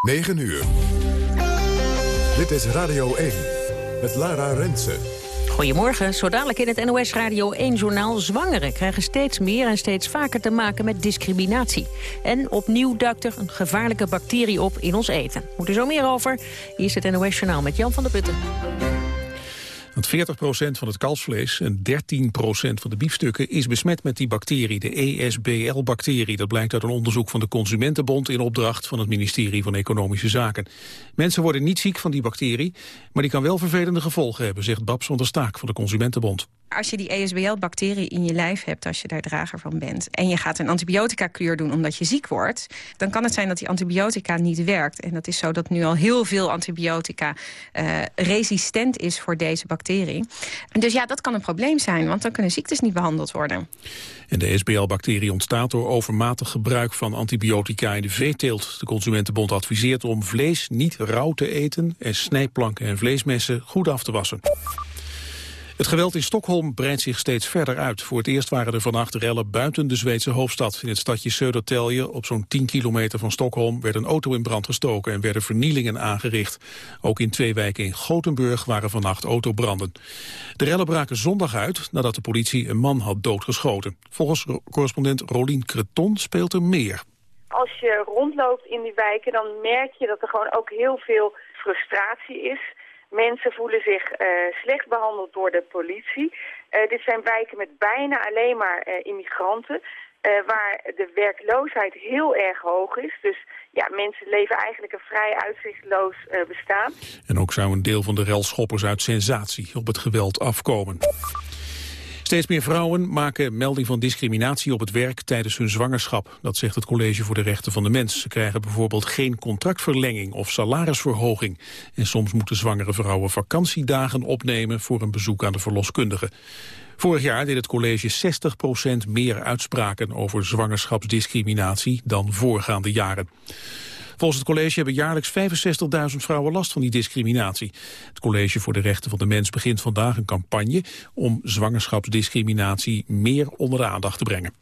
9 uur. Dit is Radio 1 met Lara Rensen. Goedemorgen, zo dadelijk in het NOS Radio 1-journaal. Zwangeren krijgen steeds meer en steeds vaker te maken met discriminatie. En opnieuw duikt er een gevaarlijke bacterie op in ons eten. Moet er zo meer over. Hier is het NOS-journaal met Jan van der Putten. Want 40% van het kalfsvlees en 13% van de biefstukken is besmet met die bacterie, de ESBL-bacterie. Dat blijkt uit een onderzoek van de Consumentenbond in opdracht van het ministerie van Economische Zaken. Mensen worden niet ziek van die bacterie, maar die kan wel vervelende gevolgen hebben, zegt Babs van der Staak van de Consumentenbond. Als je die ESBL-bacterie in je lijf hebt, als je daar drager van bent... en je gaat een antibiotica-kuur doen omdat je ziek wordt... dan kan het zijn dat die antibiotica niet werkt. En dat is zo dat nu al heel veel antibiotica uh, resistent is voor deze bacterie. Dus ja, dat kan een probleem zijn, want dan kunnen ziektes niet behandeld worden. En de SBL-bacterie ontstaat door overmatig gebruik van antibiotica in de veeteelt. De Consumentenbond adviseert om vlees niet rauw te eten... en snijplanken en vleesmessen goed af te wassen. Het geweld in Stockholm breidt zich steeds verder uit. Voor het eerst waren er vannacht rellen buiten de Zweedse hoofdstad. In het stadje Södertälje, op zo'n 10 kilometer van Stockholm... werd een auto in brand gestoken en werden vernielingen aangericht. Ook in twee wijken in Gothenburg waren vannacht autobranden. De rellen braken zondag uit nadat de politie een man had doodgeschoten. Volgens correspondent Rolien Creton speelt er meer. Als je rondloopt in die wijken, dan merk je dat er gewoon ook heel veel frustratie is... Mensen voelen zich uh, slecht behandeld door de politie. Uh, dit zijn wijken met bijna alleen maar uh, immigranten. waar de werkloosheid heel erg hoog is. Dus ja, mensen leven eigenlijk een vrij uitzichtloos bestaan. En ook zou een deel van de relschoppers uit sensatie op het geweld afkomen. Steeds meer vrouwen maken melding van discriminatie op het werk tijdens hun zwangerschap. Dat zegt het College voor de Rechten van de Mens. Ze krijgen bijvoorbeeld geen contractverlenging of salarisverhoging. En soms moeten zwangere vrouwen vakantiedagen opnemen voor een bezoek aan de verloskundige. Vorig jaar deed het college 60% meer uitspraken over zwangerschapsdiscriminatie dan voorgaande jaren. Volgens het college hebben jaarlijks 65.000 vrouwen last van die discriminatie. Het College voor de Rechten van de Mens begint vandaag een campagne om zwangerschapsdiscriminatie meer onder de aandacht te brengen.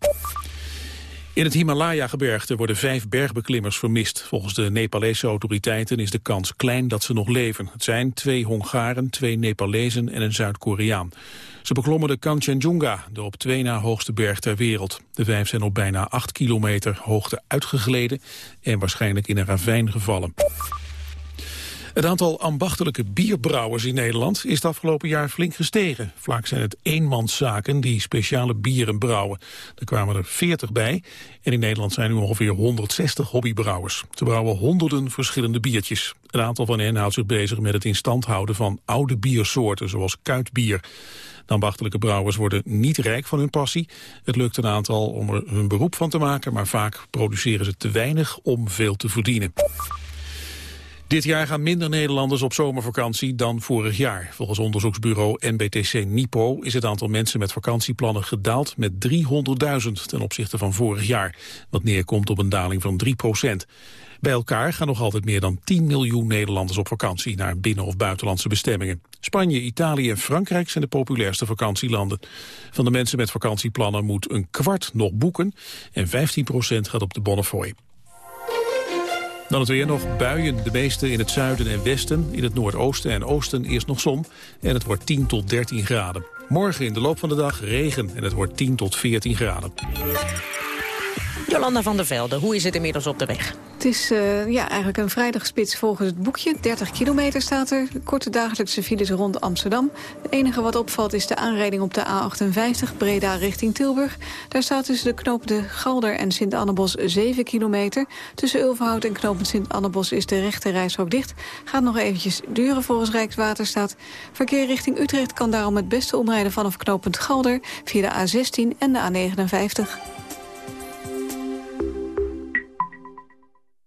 In het Himalaya-gebergte worden vijf bergbeklimmers vermist. Volgens de Nepalese autoriteiten is de kans klein dat ze nog leven. Het zijn twee Hongaren, twee Nepalezen en een Zuid-Koreaan. Ze beklommen de Kanchenjunga, de op twee na hoogste berg ter wereld. De vijf zijn op bijna acht kilometer hoogte uitgegleden en waarschijnlijk in een ravijn gevallen. Het aantal ambachtelijke bierbrouwers in Nederland is het afgelopen jaar flink gestegen. Vaak zijn het eenmanszaken die speciale bieren brouwen. Er kwamen er 40 bij en in Nederland zijn nu ongeveer 160 hobbybrouwers. Ze brouwen honderden verschillende biertjes. Een aantal van hen houdt zich bezig met het in stand houden van oude biersoorten zoals kuitbier. De ambachtelijke brouwers worden niet rijk van hun passie. Het lukt een aantal om er hun beroep van te maken, maar vaak produceren ze te weinig om veel te verdienen. Dit jaar gaan minder Nederlanders op zomervakantie dan vorig jaar. Volgens onderzoeksbureau NBTC Nipo is het aantal mensen met vakantieplannen gedaald met 300.000 ten opzichte van vorig jaar. Wat neerkomt op een daling van 3 procent. Bij elkaar gaan nog altijd meer dan 10 miljoen Nederlanders op vakantie naar binnen- of buitenlandse bestemmingen. Spanje, Italië en Frankrijk zijn de populairste vakantielanden. Van de mensen met vakantieplannen moet een kwart nog boeken en 15 procent gaat op de Bonnefoy. Dan het weer nog buien, de meeste in het zuiden en westen. In het noordoosten en oosten eerst nog zon. En het wordt 10 tot 13 graden. Morgen in de loop van de dag regen en het wordt 10 tot 14 graden. Jolanda van der Velde, hoe is het inmiddels op de weg? Is uh, ja, eigenlijk een vrijdagspits volgens het boekje. 30 kilometer staat er. Korte dagelijkse files rond Amsterdam. Het enige wat opvalt is de aanrijding op de A58 Breda richting Tilburg. Daar staat tussen de knopen Galder en Sint-Annebos 7 kilometer. Tussen Ulverhout en knooppunt Sint-Annebos is de rechte reishok dicht. Gaat nog eventjes duren volgens Rijkswaterstaat. Verkeer richting Utrecht kan daarom het beste omrijden vanaf knooppunt Galder... via de A16 en de A59.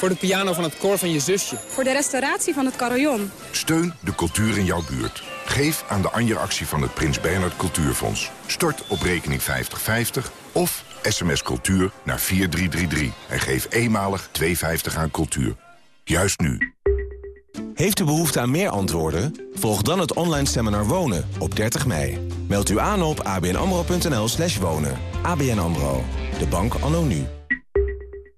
Voor de piano van het koor van je zusje. Voor de restauratie van het carillon. Steun de cultuur in jouw buurt. Geef aan de Anja-actie van het Prins Bernhard Cultuurfonds. Stort op rekening 5050 of sms cultuur naar 4333. En geef eenmalig 2,50 aan cultuur. Juist nu. Heeft u behoefte aan meer antwoorden? Volg dan het online seminar Wonen op 30 mei. Meld u aan op abnamro.nl slash wonen. ABN AMRO. De bank anno nu.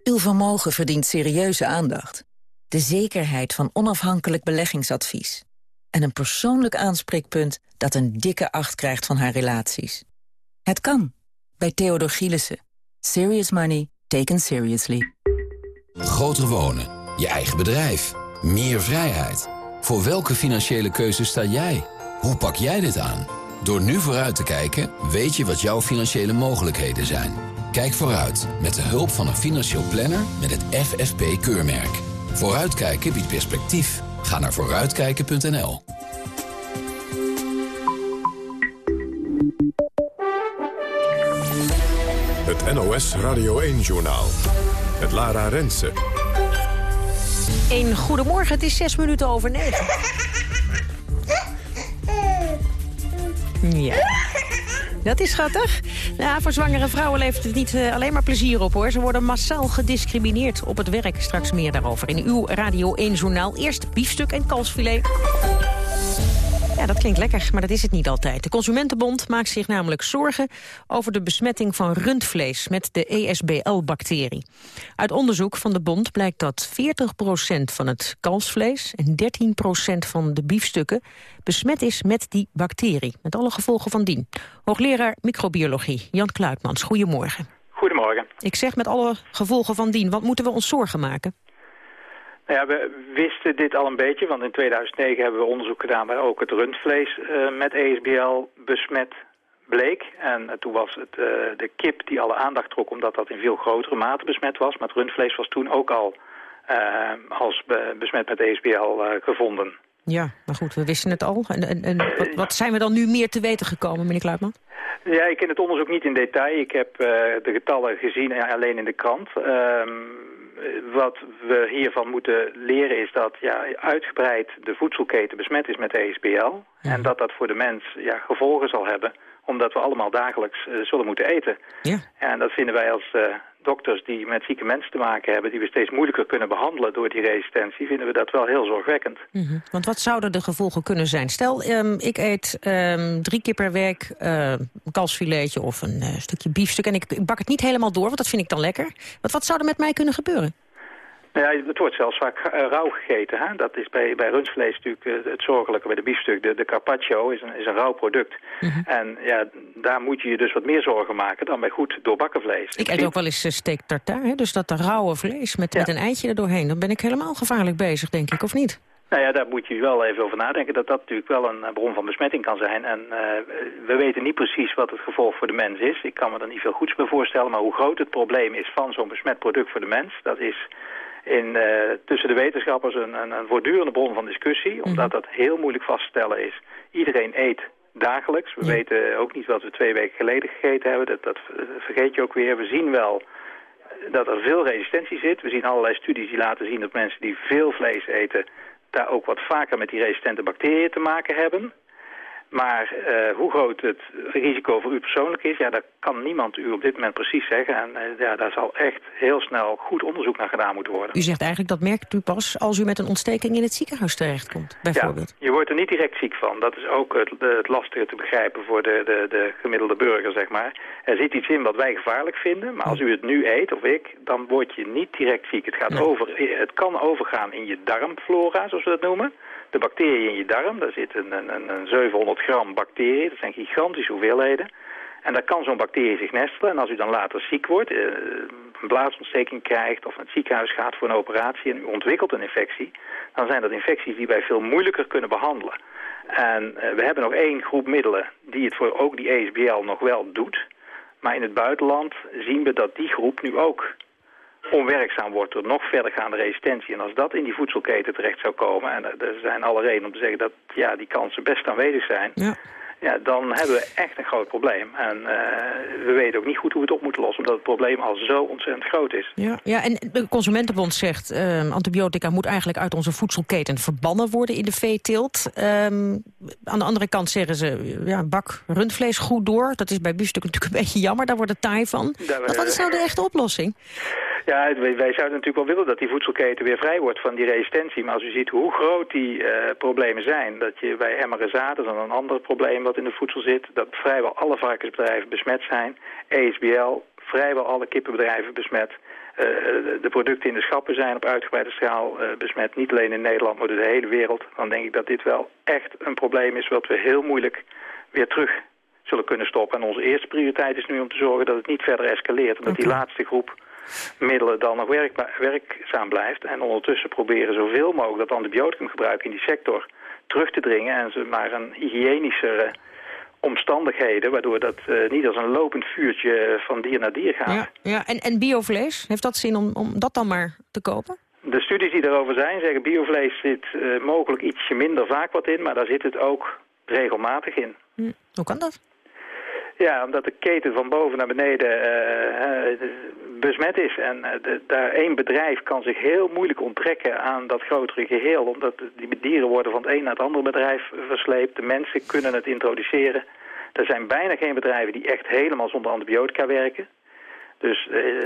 Uw vermogen verdient serieuze aandacht. De zekerheid van onafhankelijk beleggingsadvies. En een persoonlijk aanspreekpunt dat een dikke acht krijgt van haar relaties. Het kan. Bij Theodor Gielissen. Serious money taken seriously. Groter wonen. Je eigen bedrijf. Meer vrijheid. Voor welke financiële keuze sta jij? Hoe pak jij dit aan? Door nu vooruit te kijken, weet je wat jouw financiële mogelijkheden zijn. Kijk vooruit met de hulp van een financieel planner met het FFP-keurmerk. Vooruitkijken biedt perspectief. Ga naar vooruitkijken.nl. Het NOS Radio 1-journaal. Het Lara Rensen. Een goedemorgen, het is zes minuten over negen. Ja. Dat is schattig. Ja, voor zwangere vrouwen levert het niet uh, alleen maar plezier op, hoor. Ze worden massaal gediscrimineerd op het werk. Straks meer daarover in uw Radio 1-journaal. Eerst biefstuk en kalfsfilet. Ja, dat klinkt lekker, maar dat is het niet altijd. De Consumentenbond maakt zich namelijk zorgen over de besmetting van rundvlees met de ESBL-bacterie. Uit onderzoek van de bond blijkt dat 40% van het kalfsvlees en 13% van de biefstukken besmet is met die bacterie, met alle gevolgen van dien. Hoogleraar microbiologie Jan Kluitmans, goedemorgen. Goedemorgen. Ik zeg met alle gevolgen van dien, wat moeten we ons zorgen maken? Nou ja, we wisten dit al een beetje, want in 2009 hebben we onderzoek gedaan waar ook het rundvlees uh, met ESBL besmet bleek. En uh, toen was het uh, de kip die alle aandacht trok omdat dat in veel grotere mate besmet was. Maar het rundvlees was toen ook al als be besmet met ESBL gevonden. Ja, maar goed, we wisten het al. En, en, en wat, wat, zijn we dan nu meer te weten gekomen, meneer Kluitman? Ja, ik ken het onderzoek niet in detail. Ik heb de getallen gezien alleen in de krant. Ehm, wat we hiervan moeten leren is dat ja, uitgebreid de voedselketen besmet is met ESBL. En dat dat voor de mens ja, gevolgen zal hebben, omdat we allemaal dagelijks uh, zullen moeten eten. Ja. En dat vinden wij als uh, dokters die met zieke mensen te maken hebben... die we steeds moeilijker kunnen behandelen door die resistentie... vinden we dat wel heel zorgwekkend. -hmm. Want wat zouden de gevolgen kunnen zijn? Stel, um, ik eet um, drie keer per week uh, een kalfsfiletje of een uh, stukje biefstuk... en ik, ik, bak het niet helemaal door, want dat vind ik dan lekker. Wat, wat zou er met mij kunnen gebeuren? Nou ja, het wordt zelfs vaak uh, rauw gegeten. Hè? Dat is bij, bij rundvlees natuurlijk uh, het zorgelijke. Bij de biefstuk, de, de carpaccio is een, is een rauw product. Mm -hmm. En ja, daar moet je je dus wat meer zorgen maken dan bij goed doorbakken vlees. Ik eet ook wel eens uh, steak tartare, dus dat rauwe vlees met, ja. met een eitje er doorheen. Dan ben ik helemaal gevaarlijk bezig, denk ik, of niet? Nou ja, daar moet je wel even over nadenken dat dat natuurlijk wel een bron van besmetting kan zijn. En uh, we weten niet precies wat het gevolg voor de mens is. Ik kan me er niet veel goeds bij voorstellen, maar hoe groot het probleem is van zo'n besmet product voor de mens, dat is in, uh, tussen de wetenschappers een, een, een, voortdurende bron van discussie. Omdat mm -hmm. dat heel moeilijk vast te stellen is. Iedereen eet dagelijks. We ja. weten ook niet wat we twee weken geleden gegeten hebben. Dat, dat vergeet je ook weer. We zien wel dat er veel resistentie zit. We zien allerlei studies die laten zien dat mensen die veel vlees eten... daar ook wat vaker met die resistente bacteriën te maken hebben. Maar uh, hoe groot het risico voor u persoonlijk is, ja, dat kan niemand u op dit moment precies zeggen. En uh, ja, daar zal echt heel snel goed onderzoek naar gedaan moeten worden. U zegt eigenlijk dat merkt u pas als u met een ontsteking in het ziekenhuis terechtkomt, bijvoorbeeld. Ja, je wordt er niet direct ziek van. Dat is ook het, het lastige te begrijpen voor de, de, de gemiddelde burger, zeg maar. Er zit iets in wat wij gevaarlijk vinden, maar als u het nu eet, of ik, dan word je niet direct ziek. Het, gaat nee. over, het kan overgaan in je darmflora, zoals we dat noemen de bacteriën in je darm. Daar zitten een, een, een 700 gram bacteriën. Dat zijn gigantische hoeveelheden. En daar kan zo'n bacterie zich nestelen. En als u dan later ziek wordt, uh, een blaasontsteking krijgt of naar het ziekenhuis gaat voor een operatie en u ontwikkelt een infectie, dan zijn dat infecties die wij veel moeilijker kunnen behandelen. En uh, we hebben nog één groep middelen die het voor ook die ESBL nog wel doet. Maar in het buitenland zien we dat die groep nu ook onwerkzaam wordt door nog verdergaande resistentie. En als dat in die voedselketen terecht zou komen, en er zijn alle redenen om te zeggen dat ja, die kansen best aanwezig zijn, ja. ja, dan hebben we echt een groot probleem. En uh, we weten ook niet goed hoe we het op moeten lossen, omdat het probleem al zo ontzettend groot is. Ja, ja en de Consumentenbond zegt, uh, antibiotica moet eigenlijk uit onze voedselketen verbannen worden in de veeteelt. Um, aan de andere kant zeggen ze, ja, bak rundvlees goed door. Dat is bij biefstuk natuurlijk een beetje jammer, daar wordt het taai van. Wat is nou de echte oplossing? Ja, wij, wij, zouden natuurlijk wel willen dat die voedselketen weer vrij wordt van die resistentie. Maar als u ziet hoe groot die uh, problemen zijn, dat je bij MRSA, dat is dan een ander probleem wat in de voedsel zit, dat vrijwel alle varkensbedrijven besmet zijn. ESBL, vrijwel alle kippenbedrijven besmet. Uh, de producten in de schappen zijn op uitgebreide schaal uh, besmet. Niet alleen in Nederland, maar door de hele wereld. Dan denk ik dat dit wel echt een probleem is wat we heel moeilijk weer terug zullen kunnen stoppen. En onze eerste prioriteit is nu om te zorgen dat het niet verder escaleert. En dat die laatste groep middelen dan nog werkzaam blijft. En ondertussen proberen zoveel mogelijk dat antibioticumgebruik in die sector terug te dringen. En ze maar een hygiënischere omstandigheden, waardoor dat uh, niet als een lopend vuurtje van dier naar dier gaat. Ja, ja. En, en biovlees, heeft dat zin om, om dat dan maar te kopen? De studies die erover zijn zeggen biovlees zit uh, mogelijk ietsje minder vaak wat in, maar daar zit het ook regelmatig in. Hm. Hoe kan dat? Ja, omdat de keten van boven naar beneden uh, besmet is. En de, daar één bedrijf kan zich heel moeilijk onttrekken aan dat grotere geheel. Omdat die dieren worden van het een naar het andere bedrijf versleept. De mensen kunnen het introduceren. Er zijn bijna geen bedrijven die echt helemaal zonder antibiotica werken. Dus uh,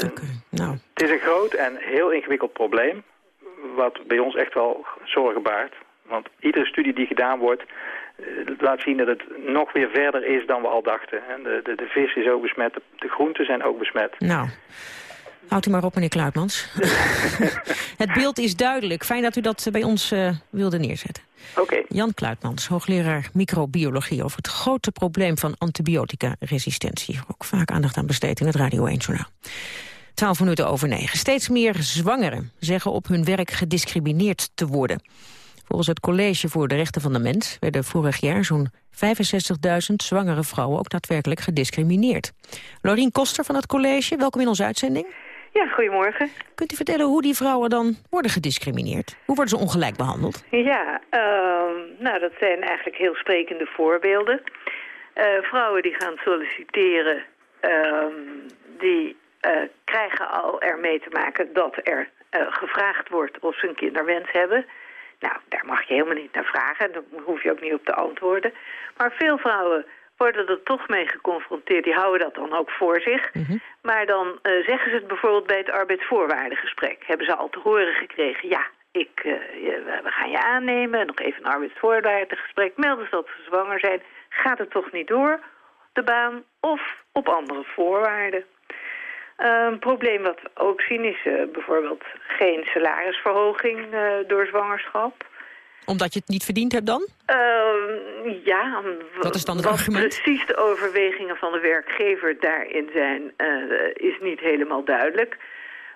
nou. het is een groot en heel ingewikkeld probleem. Wat bij ons echt wel zorgen baart. Want iedere studie die gedaan wordt, laat zien dat het nog weer verder is dan we al dachten. De, de, de vis is ook besmet, de, de groenten zijn ook besmet. Nou, Houdt u maar op, meneer Kluitmans. het beeld is duidelijk. Fijn dat u dat bij ons uh, wilde neerzetten. Oké. Jan Kluitmans, hoogleraar microbiologie... over het grote probleem van antibiotica-resistentie. Ook vaak aandacht aan besteed in het Radio 1-journaal. 12 minuten over negen. Steeds meer zwangeren zeggen op hun werk gediscrimineerd te worden. Volgens het College voor de Rechten van de Mens... werden vorig jaar zo'n 65.000 zwangere vrouwen ook daadwerkelijk gediscrimineerd. Lorien Koster van het college, welkom in onze uitzending. Ja, goedemorgen. Kunt u vertellen hoe die vrouwen dan worden gediscrimineerd? Hoe worden ze ongelijk behandeld? Ja, uh, nou dat zijn eigenlijk heel sprekende voorbeelden. Uh, vrouwen die gaan solliciteren, uh, die uh, krijgen al ermee te maken dat er uh, gevraagd wordt of ze een kinderwens hebben. Nou, daar mag je helemaal niet naar vragen, daar hoef je ook niet op te antwoorden. Maar veel vrouwen worden er toch mee geconfronteerd. Die houden dat dan ook voor zich. Mm -hmm. Maar dan uh, zeggen ze het bijvoorbeeld bij het arbeidsvoorwaardengesprek. Hebben ze al te horen gekregen, ja, ik, uh, we gaan je aannemen. Nog even een arbeidsvoorwaardengesprek. Melden ze dat ze zwanger zijn. Gaat het toch niet door, de baan, of op andere voorwaarden. Een probleem wat we ook zien is uh, bijvoorbeeld geen salarisverhoging uh, door zwangerschap omdat je het niet verdiend hebt dan? Uh, ja. Dat is dan het argument? precies de overwegingen van de werkgever daarin zijn, uh, is niet helemaal duidelijk.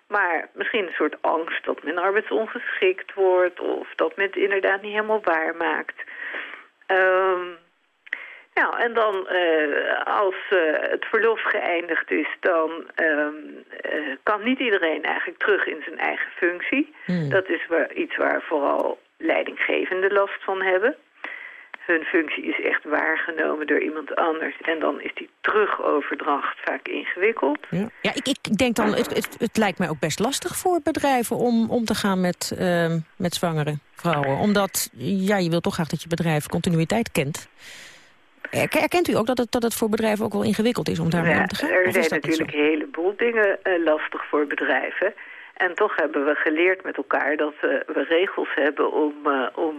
Maar misschien een soort angst dat men arbeidsongeschikt wordt... of dat men het inderdaad niet helemaal waarmaakt. Uh, nou, en dan uh, als uh, het verlof geëindigd is, dan uh, kan niet iedereen eigenlijk terug in zijn eigen functie. Hmm. Dat is waar, iets waar vooral leidinggevende last van hebben. Hun functie is echt waargenomen door iemand anders. En dan is die terugoverdracht vaak ingewikkeld. Ja, ja ik, ik denk dan, het, het, het, lijkt mij ook best lastig voor bedrijven om om te gaan met, uh, met zwangere vrouwen. Omdat, ja, je wil toch graag dat je bedrijf continuïteit kent. Erkent u ook dat het, dat het voor bedrijven ook wel ingewikkeld is om daarmee ja, om te gaan? Er zijn natuurlijk een heleboel dingen uh, lastig voor bedrijven. En toch hebben we geleerd met elkaar dat uh, we regels hebben om, uh, om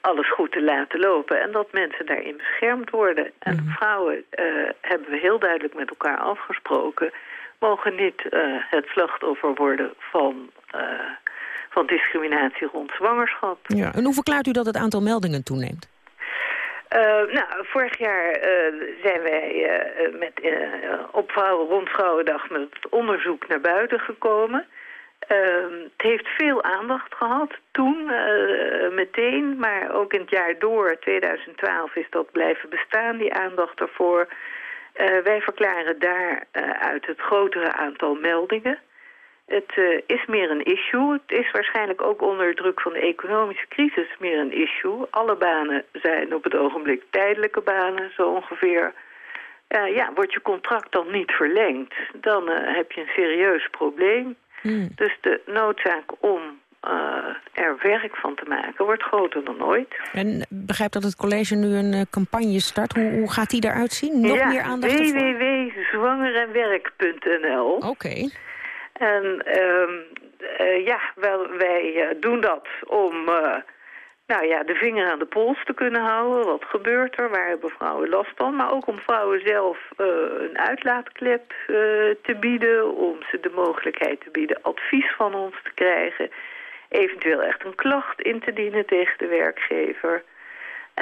alles goed te laten lopen. En dat mensen daarin beschermd worden. En mm -hmm. vrouwen hebben we heel duidelijk met elkaar afgesproken... mogen niet het slachtoffer worden van, van discriminatie rond zwangerschap. Ja, en hoe verklaart u dat het aantal meldingen toeneemt? Uh, nou, vorig jaar uh, zijn wij uh, met, op vrouwen rond Vrouwendag met het onderzoek naar buiten gekomen. Ehm, het heeft veel aandacht gehad toen, meteen, maar ook in het jaar door, 2012, is dat blijven bestaan, die aandacht ervoor. wij verklaren daar uit het grotere aantal meldingen. Het uh, is meer een issue. Het is waarschijnlijk ook onder druk van de economische crisis meer een issue. Alle banen zijn op het ogenblik tijdelijke banen, zo ongeveer. Uh, ja, wordt je contract dan niet verlengd, dan uh, heb je een serieus probleem. Hmm. Dus de noodzaak om er werk van te maken wordt groter dan ooit. En begrijp dat het college nu een campagne start. Hoe, hoe gaat die eruit zien? Nog ja, meer aandacht www.zwangerenwerk.nl Oké. Okay. En um, uh, ja, wel, wij uh, doen dat om uh, nou ja, de vinger aan de pols te kunnen houden. Wat gebeurt er? Waar hebben vrouwen last van? Maar ook om vrouwen zelf een uitlaatklep te bieden. Om ze de mogelijkheid te bieden advies van ons te krijgen. Eventueel echt een klacht in te dienen tegen de werkgever.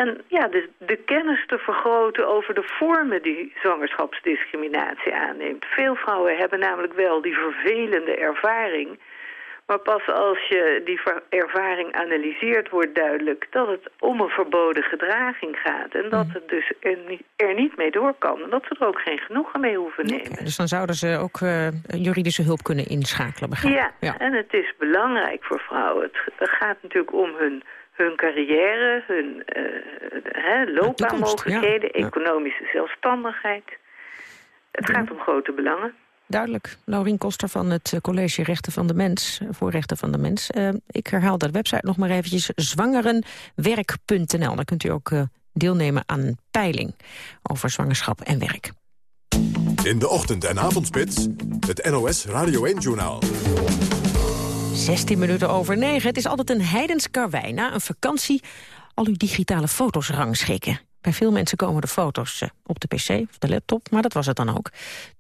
En ja, de, de kennis te vergroten over de vormen die zwangerschapsdiscriminatie aanneemt. Veel vrouwen hebben namelijk wel die vervelende ervaring. Maar pas als je die ervaring analyseert wordt duidelijk dat het om een verboden gedraging gaat. En dat het dus er niet, er niet mee door kan. En dat ze er ook geen genoegen mee hoeven nemen. Okay, dus dan zouden ze ook uh, juridische hulp kunnen inschakelen, begrijp ja, ja, en het is belangrijk voor vrouwen. Het gaat natuurlijk om hun hun carrière, hun uh, loopbaanmogelijkheden, ja. economische zelfstandigheid. Het gaat om grote belangen. Duidelijk. Laurien Koster van het eh, College Rechten van de Mens, eh, voor Rechten van de Mens. Uh, ik herhaal de website nog maar eventjes, zwangerenwerk.nl. Daar kunt u ook uh, deelnemen aan een peiling over zwangerschap en werk. In de ochtend- en avondspits, het NOS Radio 1-journaal. 16 minuten over 9. Het is altijd een heidens karwei. Na een vakantie al uw digitale foto's rangschikken. Bij veel mensen komen de foto's eh, op de pc of de laptop, maar dat was het dan ook.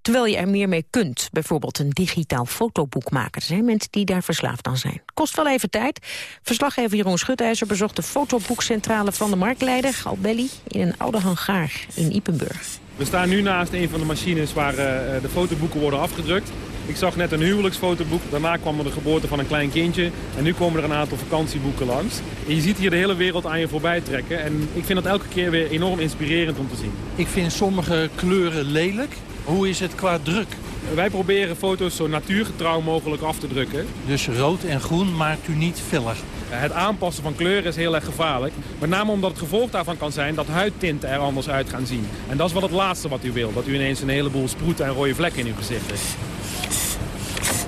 Terwijl je er meer mee kunt. Bijvoorbeeld een digitaal fotoboek maken. Er zijn mensen die daar verslaafd aan zijn. Kost wel even tijd. Verslaggever Jeroen Schutijzer bezocht de fotoboekcentrale van de marktleider Galbelli in een oude hangaar in Ipenburg. We staan nu naast een van de machines waar uh, de fotoboeken worden afgedrukt. Ik zag net een huwelijksfotoboek, daarna kwam er de geboorte van een klein kindje. En nu komen er een aantal vakantieboeken langs. En je ziet hier de hele wereld aan je voorbij trekken. En ik vind dat elke keer weer enorm inspirerend om te zien. Ik vind sommige kleuren lelijk. Hoe is het qua druk? Wij proberen foto's zo natuurgetrouw mogelijk af te drukken. Dus rood en groen maakt u niet filler? Het aanpassen van kleuren is heel erg gevaarlijk. Met name omdat het gevolg daarvan kan zijn dat huidtinten er anders uit gaan zien. En dat is wel het laatste wat u wil. Dat u ineens een heleboel sproeten en rode vlekken in uw gezicht heeft.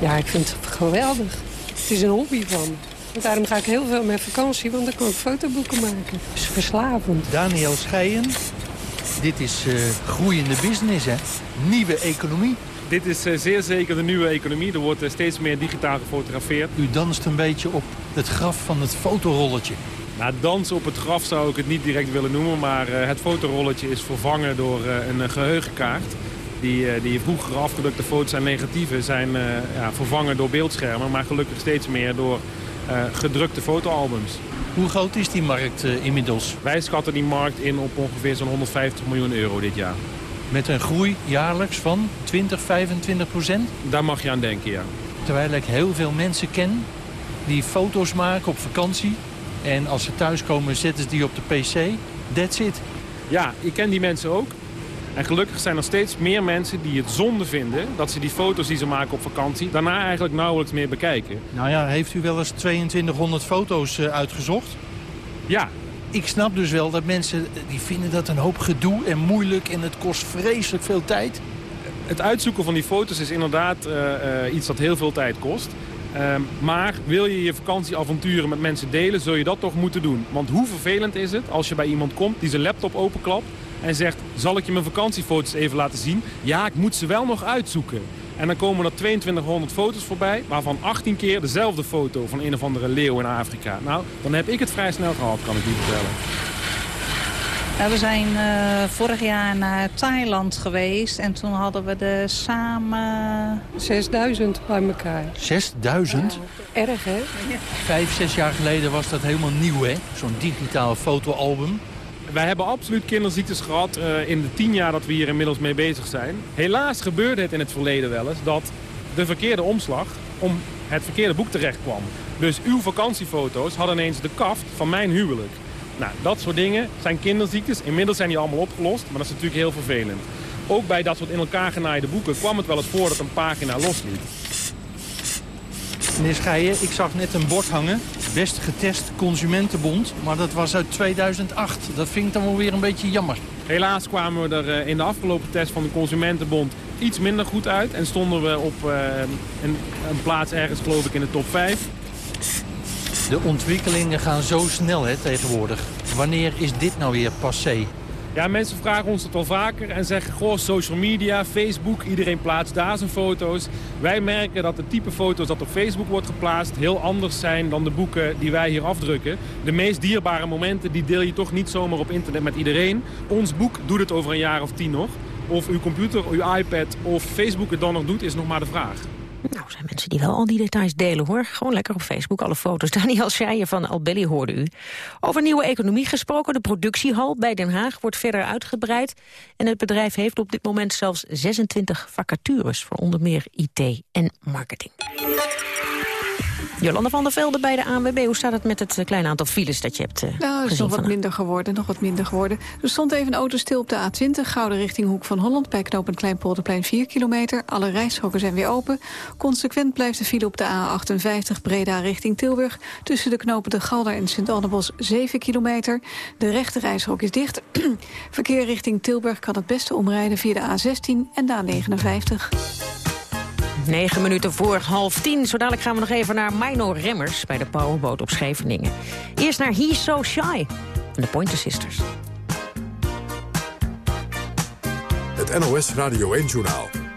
Ja, ik vind het geweldig. Het is een hobby van me. Daarom ga ik heel veel met vakantie, want dan kan ik fotoboeken maken. Het is verslavend. Daniel Scheijen, dit is uh, groeiende business, hè? Nieuwe economie. Dit is uh, zeer zeker de nieuwe economie. Er wordt uh, steeds meer digitaal gefotografeerd. U danst een beetje op het graf van het fotorolletje. Nou, dansen op het graf zou ik het niet direct willen noemen... maar het fotorolletje is vervangen door een geheugenkaart. Die, die vroeger afgedrukte foto's en negatieve zijn ja, vervangen door beeldschermen... maar gelukkig steeds meer door gedrukte fotoalbums. Hoe groot is die markt inmiddels? Wij schatten die markt in op ongeveer zo'n 150 miljoen euro dit jaar. Met een groei jaarlijks van 20, 25 procent? Daar mag je aan denken, ja. Terwijl ik heel veel mensen ken die foto's maken op vakantie... en als ze thuiskomen zetten ze die op de pc. That's it. Ja, ik ken die mensen ook. En gelukkig zijn er steeds meer mensen die het zonde vinden... dat ze die foto's die ze maken op vakantie... daarna eigenlijk nauwelijks meer bekijken. Nou ja, heeft u wel eens 2200 foto's uh, uitgezocht? Ja, ik snap dus wel dat mensen die vinden dat een hoop gedoe en moeilijk... en het kost vreselijk veel tijd. Het uitzoeken van die foto's is inderdaad uh, uh, iets dat heel veel tijd kost. Uh, maar wil je je vakantieavonturen met mensen delen, zul je dat toch moeten doen. Want hoe vervelend is het als je bij iemand komt die zijn laptop openklapt... en zegt, zal ik je mijn vakantiefoto's even laten zien? Ja, ik moet ze wel nog uitzoeken. En dan komen er 2200 foto's voorbij, waarvan 18 keer dezelfde foto van een of andere leeuw in Afrika. Nou, dan heb ik het vrij snel gehad, kan ik u vertellen. we zijn uh, vorig jaar naar Thailand geweest en toen hadden we er samen... 6000 bij elkaar. 6000? Ja, erg, hè? Vijf, zes jaar geleden was dat helemaal nieuw, hè? Zo'n digitaal fotoalbum. Wij hebben absoluut kinderziektes gehad uh, in de tien jaar dat we hier inmiddels mee bezig zijn. Helaas gebeurde het in het verleden wel eens dat de verkeerde omslag om het verkeerde boek terecht kwam. Dus uw vakantiefoto's hadden ineens de kaft van mijn huwelijk. Nou, dat soort dingen zijn kinderziektes. Inmiddels zijn die allemaal opgelost, maar dat is natuurlijk heel vervelend. Ook bij dat soort in elkaar genaaide boeken kwam het wel eens voor dat een pagina losliet. Meneer Scheijen, ik zag net een bord hangen. Best getest Consumentenbond. Maar dat was uit 2008. Dat vind ik dan wel weer een beetje jammer. Helaas kwamen we er eh, in de afgelopen test van de Consumentenbond iets minder goed uit. En stonden we op uh, een, een, plaats ergens geloof ik in de top 5. De ontwikkelingen gaan zo snel hè, tegenwoordig. Wanneer is dit nou weer passé? Ja, mensen vragen ons dat wel vaker en zeggen... goh, social media, Facebook, iedereen plaatst daar zijn foto's. Wij merken dat de type foto's dat op Facebook wordt geplaatst... heel anders zijn dan de boeken die wij hier afdrukken. De meest dierbare momenten die deel je toch niet zomaar op internet met iedereen. Ons boek doet het over een jaar of tien nog. Of uw computer, uw iPad of Facebook het dan nog doet, is nog maar de vraag. Nou, zijn mensen die wel al die details delen, hoor. Gewoon lekker op Facebook, alle foto's. Daniel Scheijer van Albelly hoorde u. Over nieuwe economie gesproken. De productiehal bij Den Haag wordt verder uitgebreid. En het bedrijf heeft op dit moment zelfs 26 vacatures... voor onder meer IT en marketing. Jolanda van der Velde bij de ANWB. Hoe staat het met het eh, kleine aantal files dat je hebt uh, Nou, het is nog wat minder geworden, nog wat minder geworden. Er stond even een auto stil op de A20, Gouden richting Hoek van Holland... bij knooppunt Kleinpolderplein 4 kilometer. Alle rijstroken zijn weer open. Consequent blijft de file op de A58 Breda richting Tilburg... tussen de knopen de Galder en Sint-Annebos 7 kilometer. De rechte rijstrook is dicht. Verkeer richting Tilburg kan het beste omrijden via de A16 en de A59. 9 minuten voor half tien. Zo dadelijk gaan we nog even naar Mino Remmers bij de Powerboot op Scheveningen. Eerst naar He's So Shy van de Pointer Sisters. Het NOS Radio 1 Journaal.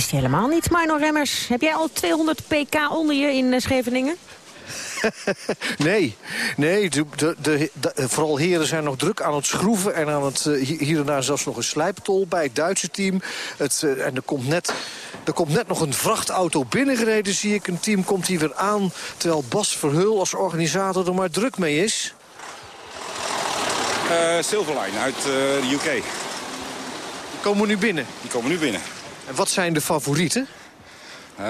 Helemaal niet, Marno Remmers. Heb jij al 200 pk onder je in eh, Scheveningen? nee, nee de, de, de, vooral heren zijn nog druk aan het schroeven... en aan het, uh, hier en daar zelfs nog een slijptol bij het Duitse team. Het, uh, en er komt, net, er komt net nog een vrachtauto binnengereden, zie ik. Een team komt hier weer aan, terwijl Bas Verheul als organisator er maar druk mee is. Uh, Silverline uit de UK. Die komen nu binnen? Die komen nu binnen. En wat zijn de favorieten? Uh,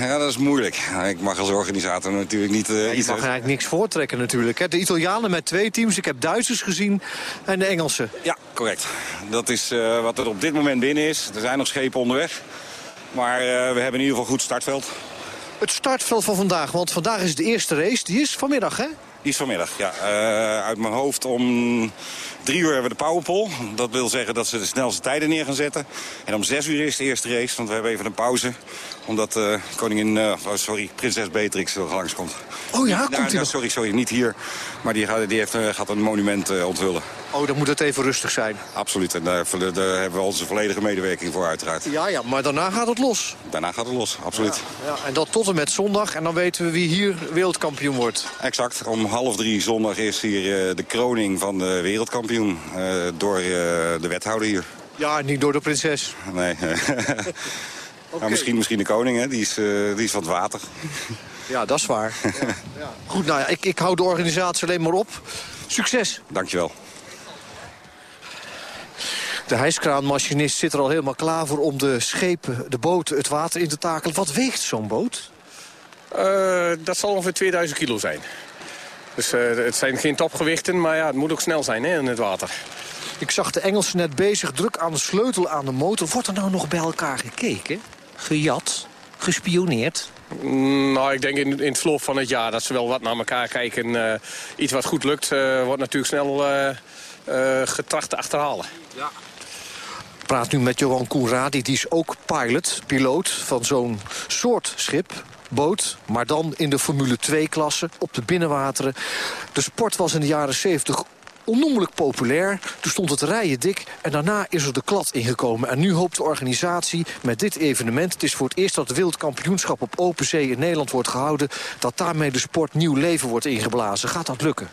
ja, dat is moeilijk. Ik mag als organisator natuurlijk niet uh, ja, Je mag eigenlijk niks voortrekken natuurlijk. Hè? De Italianen met twee teams. Ik heb Duitsers gezien en de Engelsen. Ja, correct. Dat is uh, wat er op dit moment binnen is. Er zijn nog schepen onderweg. Maar we hebben in ieder geval goed startveld. Het startveld van vandaag, want vandaag is de eerste race. Die is vanmiddag, hè? Die is vanmiddag, ja. uit mijn hoofd om Drie uur hebben we de powerpole. Dat wil zeggen dat ze de snelste tijden neer gaan zetten. En om zes uur is de eerste race, want we hebben even een pauze. Omdat uh, koningin, uh, sorry, prinses Beatrix er langskomt. Oh ja, komt hij nou, Sorry, sorry, niet hier. Maar die, gaat, die heeft, uh, gaat een monument onthullen. Oh, dan moet het even rustig zijn. Absoluut, en daar, daar, hebben we onze volledige medewerking voor uiteraard. Ja, ja, maar daarna gaat het los. Daarna gaat het los, absoluut. Ja, ja, en dat tot en met zondag. En dan weten we wie hier wereldkampioen wordt. Exact. Om half drie zondag is hier de kroning van de wereldkampioen. door de wethouder hier. Ja, niet door de prinses. Nee. okay. nou, misschien, misschien de koning, hè? Die, is, uh, die is van het water. Ja, dat is waar. Ja, ja. Goed, nou ja, ik, ik hou de organisatie alleen maar op. Succes. Dankjewel. De hijskraanmachinist zit er al helemaal klaar voor om de schepen, de boten, het water in te takelen. Wat weegt zo'n boot? Uh, dat zal ongeveer 2000 kilo zijn. Dus uh, het zijn geen topgewichten, maar ja, het moet ook snel zijn hè, in het water. Ik zag de Engelsen net bezig, druk aan de sleutel aan de motor. Wordt er nou nog bij elkaar gekeken? Gejat? Gespioneerd? Mm, nou, ik denk in, in het verloop van het jaar dat ze wel wat naar elkaar kijken. Uh, iets wat goed lukt, uh, wordt natuurlijk snel uh, getracht te achterhalen. Ja. Ik praat nu met Johan Koenradi, die is ook pilot, piloot van zo'n soort schip boot, maar dan in de Formule 2-klasse op de binnenwateren. De sport was in de jaren 70 onnoemelijk populair. Toen stond het rijden dik en daarna is er de klad ingekomen. En nu hoopt de organisatie met dit evenement... het is voor het eerst dat het wereldkampioenschap op open zee in Nederland wordt gehouden... dat daarmee de sport nieuw leven wordt ingeblazen. Gaat dat lukken?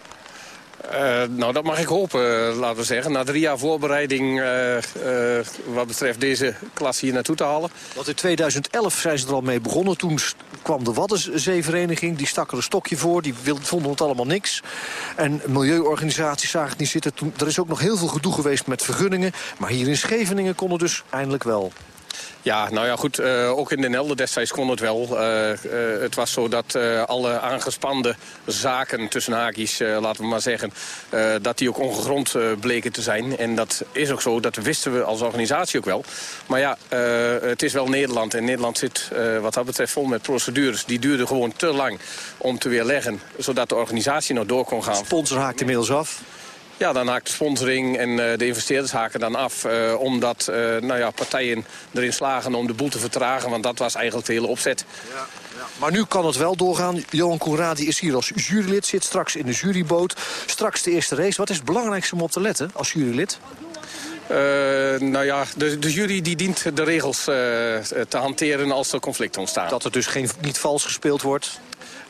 Uh, nou, dat mag ik hopen, laten we zeggen. Na drie jaar voorbereiding uh, wat betreft deze klas hier naartoe te halen. Want in 2011 zijn ze er al mee begonnen. Toen kwam de Waddenzeevereniging, die stak er een stokje voor. Die vonden het allemaal niks. En milieuorganisaties zagen het niet zitten. Toen, er is ook nog heel veel gedoe geweest met vergunningen. Maar hier in Scheveningen kon het dus eindelijk wel. Ja, nou ja, goed. Uh, ook in Den Helder destijds kon het wel. Uh, uh, het was zo dat alle aangespande zaken, tussen haakjes, laten we maar zeggen... dat die ook ongegrond bleken te zijn. En dat is ook zo, dat wisten we als organisatie ook wel. Maar ja, het is wel Nederland. En Nederland zit wat dat betreft vol met procedures. Die duurden gewoon te lang om te weerleggen... zodat de organisatie nog door kon gaan. De sponsor haakt inmiddels af. Ja, dan haakt de sponsoring en uh, de investeerders haken dan af. Uh, omdat uh, nou ja, partijen erin slagen om de boel te vertragen. Want dat was eigenlijk de hele opzet. Ja, ja. Maar nu kan het wel doorgaan. Johan Conradi is hier als jurylid. Zit straks in de juryboot. Straks de eerste race. Wat is het belangrijkste om op te letten als jurylid? Uh, nou ja, de, de, jury die dient de regels uh, te hanteren als er conflict ontstaat. Dat er dus geen, niet vals gespeeld wordt?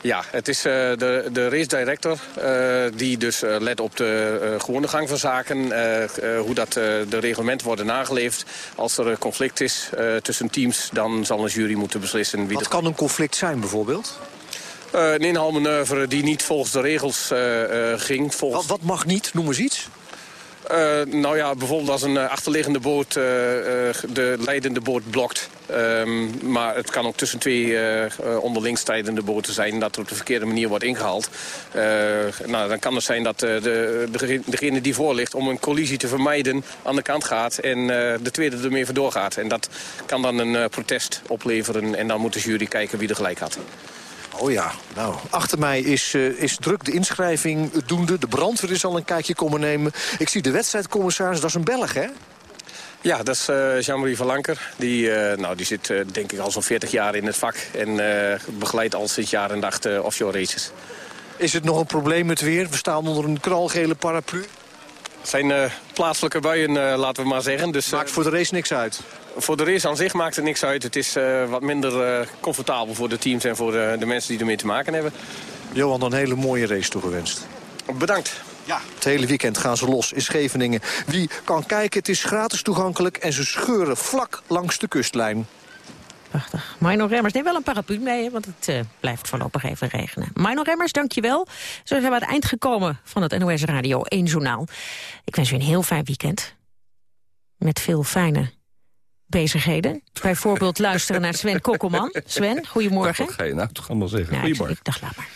Ja, het is uh, de, de race director uh, die dus uh, let op de gewone gang van zaken. hoe dat de reglementen worden nageleefd. Als er conflict is tussen teams, dan zal een jury moeten beslissen. Wie Wat kan een conflict zijn bijvoorbeeld? een inhaalmanoeuvre die niet volgens de regels ging. Volgens... Wat, wat mag niet? Noem eens iets. Uh, nou ja, bijvoorbeeld als een uh, achterliggende boot uh, de leidende boot blokt. Um, maar het kan ook tussen twee onderling strijdende boten zijn... dat er op de verkeerde manier wordt ingehaald. nou, dan kan het zijn dat de, degene die voor ligt... om een collisie te vermijden aan de kant gaat... en de tweede ermee vandoor gaat. En dat kan dan een protest opleveren. En dan moet de jury kijken wie er gelijk had. Oh ja, nou, achter mij is, uh, is druk de inschrijving doende. De brandweer is al een kijkje komen nemen. Ik zie de wedstrijdcommissaris, dat is een Belg, hè? Ja, dat is uh, Jean-Marie van Lanker. Die, uh, nou, die zit denk ik al zo'n 40 jaar in het vak. En begeleidt al sinds jaar en dag offshore races. Is het nog een probleem met weer? We staan onder een knalgele paraplu. Het zijn plaatselijke buien, laten we maar zeggen. Dus, Maakt voor de race niks uit? voor de race aan zich maakt het niks uit. Het is uh, wat minder uh, comfortabel voor de teams en voor de, de, mensen die ermee te maken hebben. Johan, een hele mooie race toegewenst. Bedankt. Ja. Het hele weekend gaan ze los in Scheveningen. Wie kan kijken, het is gratis toegankelijk... en ze scheuren vlak langs de kustlijn. Prachtig. Mino Remmers, neem wel een paraplu mee, hè, want het uh, blijft voorlopig even regenen. Mino Remmers, dankjewel. Zo zijn we aan het eind gekomen van het NOS Radio 1 Journaal. Ik wens u een heel fijn weekend. Met veel fijne bezigheden. Bijvoorbeeld luisteren naar Sven Kokkelman. Sven, goedemorgen. Dat ga je nou toch allemaal zeggen. Ja, Goedemorgen. Ik, dacht, laat maar.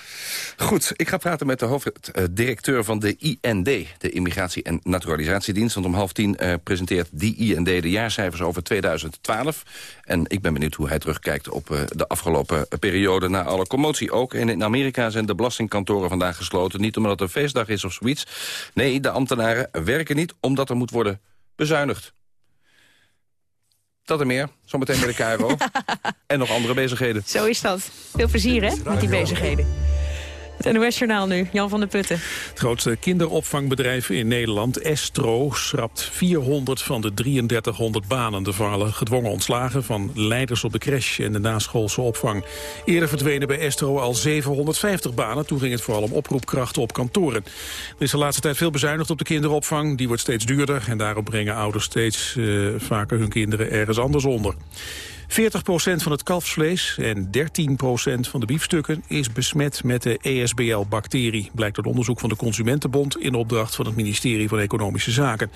Goed, ik ga praten met de hoofddirecteur van de IND, de Immigratie- en Naturalisatiedienst. Want om half tien uh, presenteert die IND de jaarcijfers over 2012. En ik ben benieuwd hoe hij terugkijkt op uh, de afgelopen periode na alle commotie. Ook en in Amerika zijn de belastingkantoren vandaag gesloten. Niet omdat het een feestdag is of zoiets. Nee, de ambtenaren werken niet omdat er moet worden bezuinigd. Dat en meer, zometeen bij de KRO. en nog andere bezigheden. Zo is dat. Veel plezier, hè, met die bezigheden. Het NOS-journaal nu, Jan van der Putten. Het grootste kinderopvangbedrijf in Nederland, Estro, schrapt 400 van de 3300 banen. Er vallen gedwongen ontslagen van leiders op de crash en de naschoolse opvang. Eerder verdwenen bij Estro al 750 banen. Toen ging het vooral om oproepkrachten op kantoren. Er is de laatste tijd veel bezuinigd op de kinderopvang. Die wordt steeds duurder en daarop brengen ouders steeds uh, vaker hun kinderen ergens anders onder. 40% van het kalfsvlees en 13% van de biefstukken is besmet met de ESBL-bacterie. Blijkt uit onderzoek van de Consumentenbond in opdracht van het ministerie van Economische Zaken.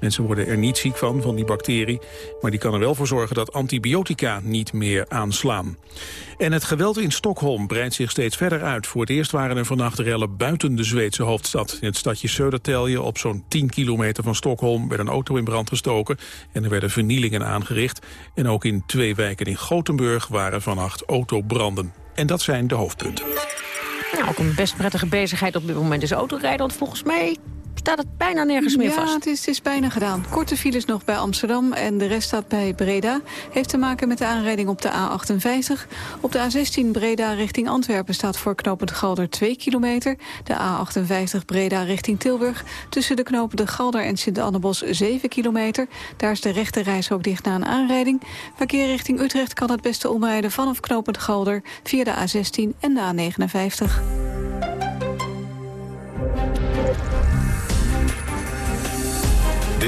Mensen worden er niet ziek van, van die bacterie, maar die kan er wel voor zorgen dat antibiotica niet meer aanslaan. En het geweld in Stockholm breidt zich steeds verder uit. Voor het eerst waren er vannacht rellen buiten de Zweedse hoofdstad. In het stadje Södertälje, op zo'n 10 kilometer van Stockholm, werd een auto in brand gestoken en er werden vernielingen aangericht. En ook in twee wijken in Gothenburg waren vannacht autobranden. En dat zijn de hoofdpunten. Nou, ook een best prettige bezigheid op dit moment is autorijden. Want volgens mij staat het bijna nergens meer ja, vast. Ja, het is, het is bijna gedaan. Korte files nog bij Amsterdam en de rest staat bij Breda. Heeft te maken met de aanrijding op de A58. Op de A16 Breda richting Antwerpen staat voor knooppunt Galder 2 kilometer. De A58 Breda richting Tilburg. Tussen de knopen de Galder en Sint-Annebos 7 kilometer. Daar is de rechte reis ook dicht na een aanrijding. Verkeer richting Utrecht kan het beste omrijden vanaf knooppunt Galder... via de A16 en de A59.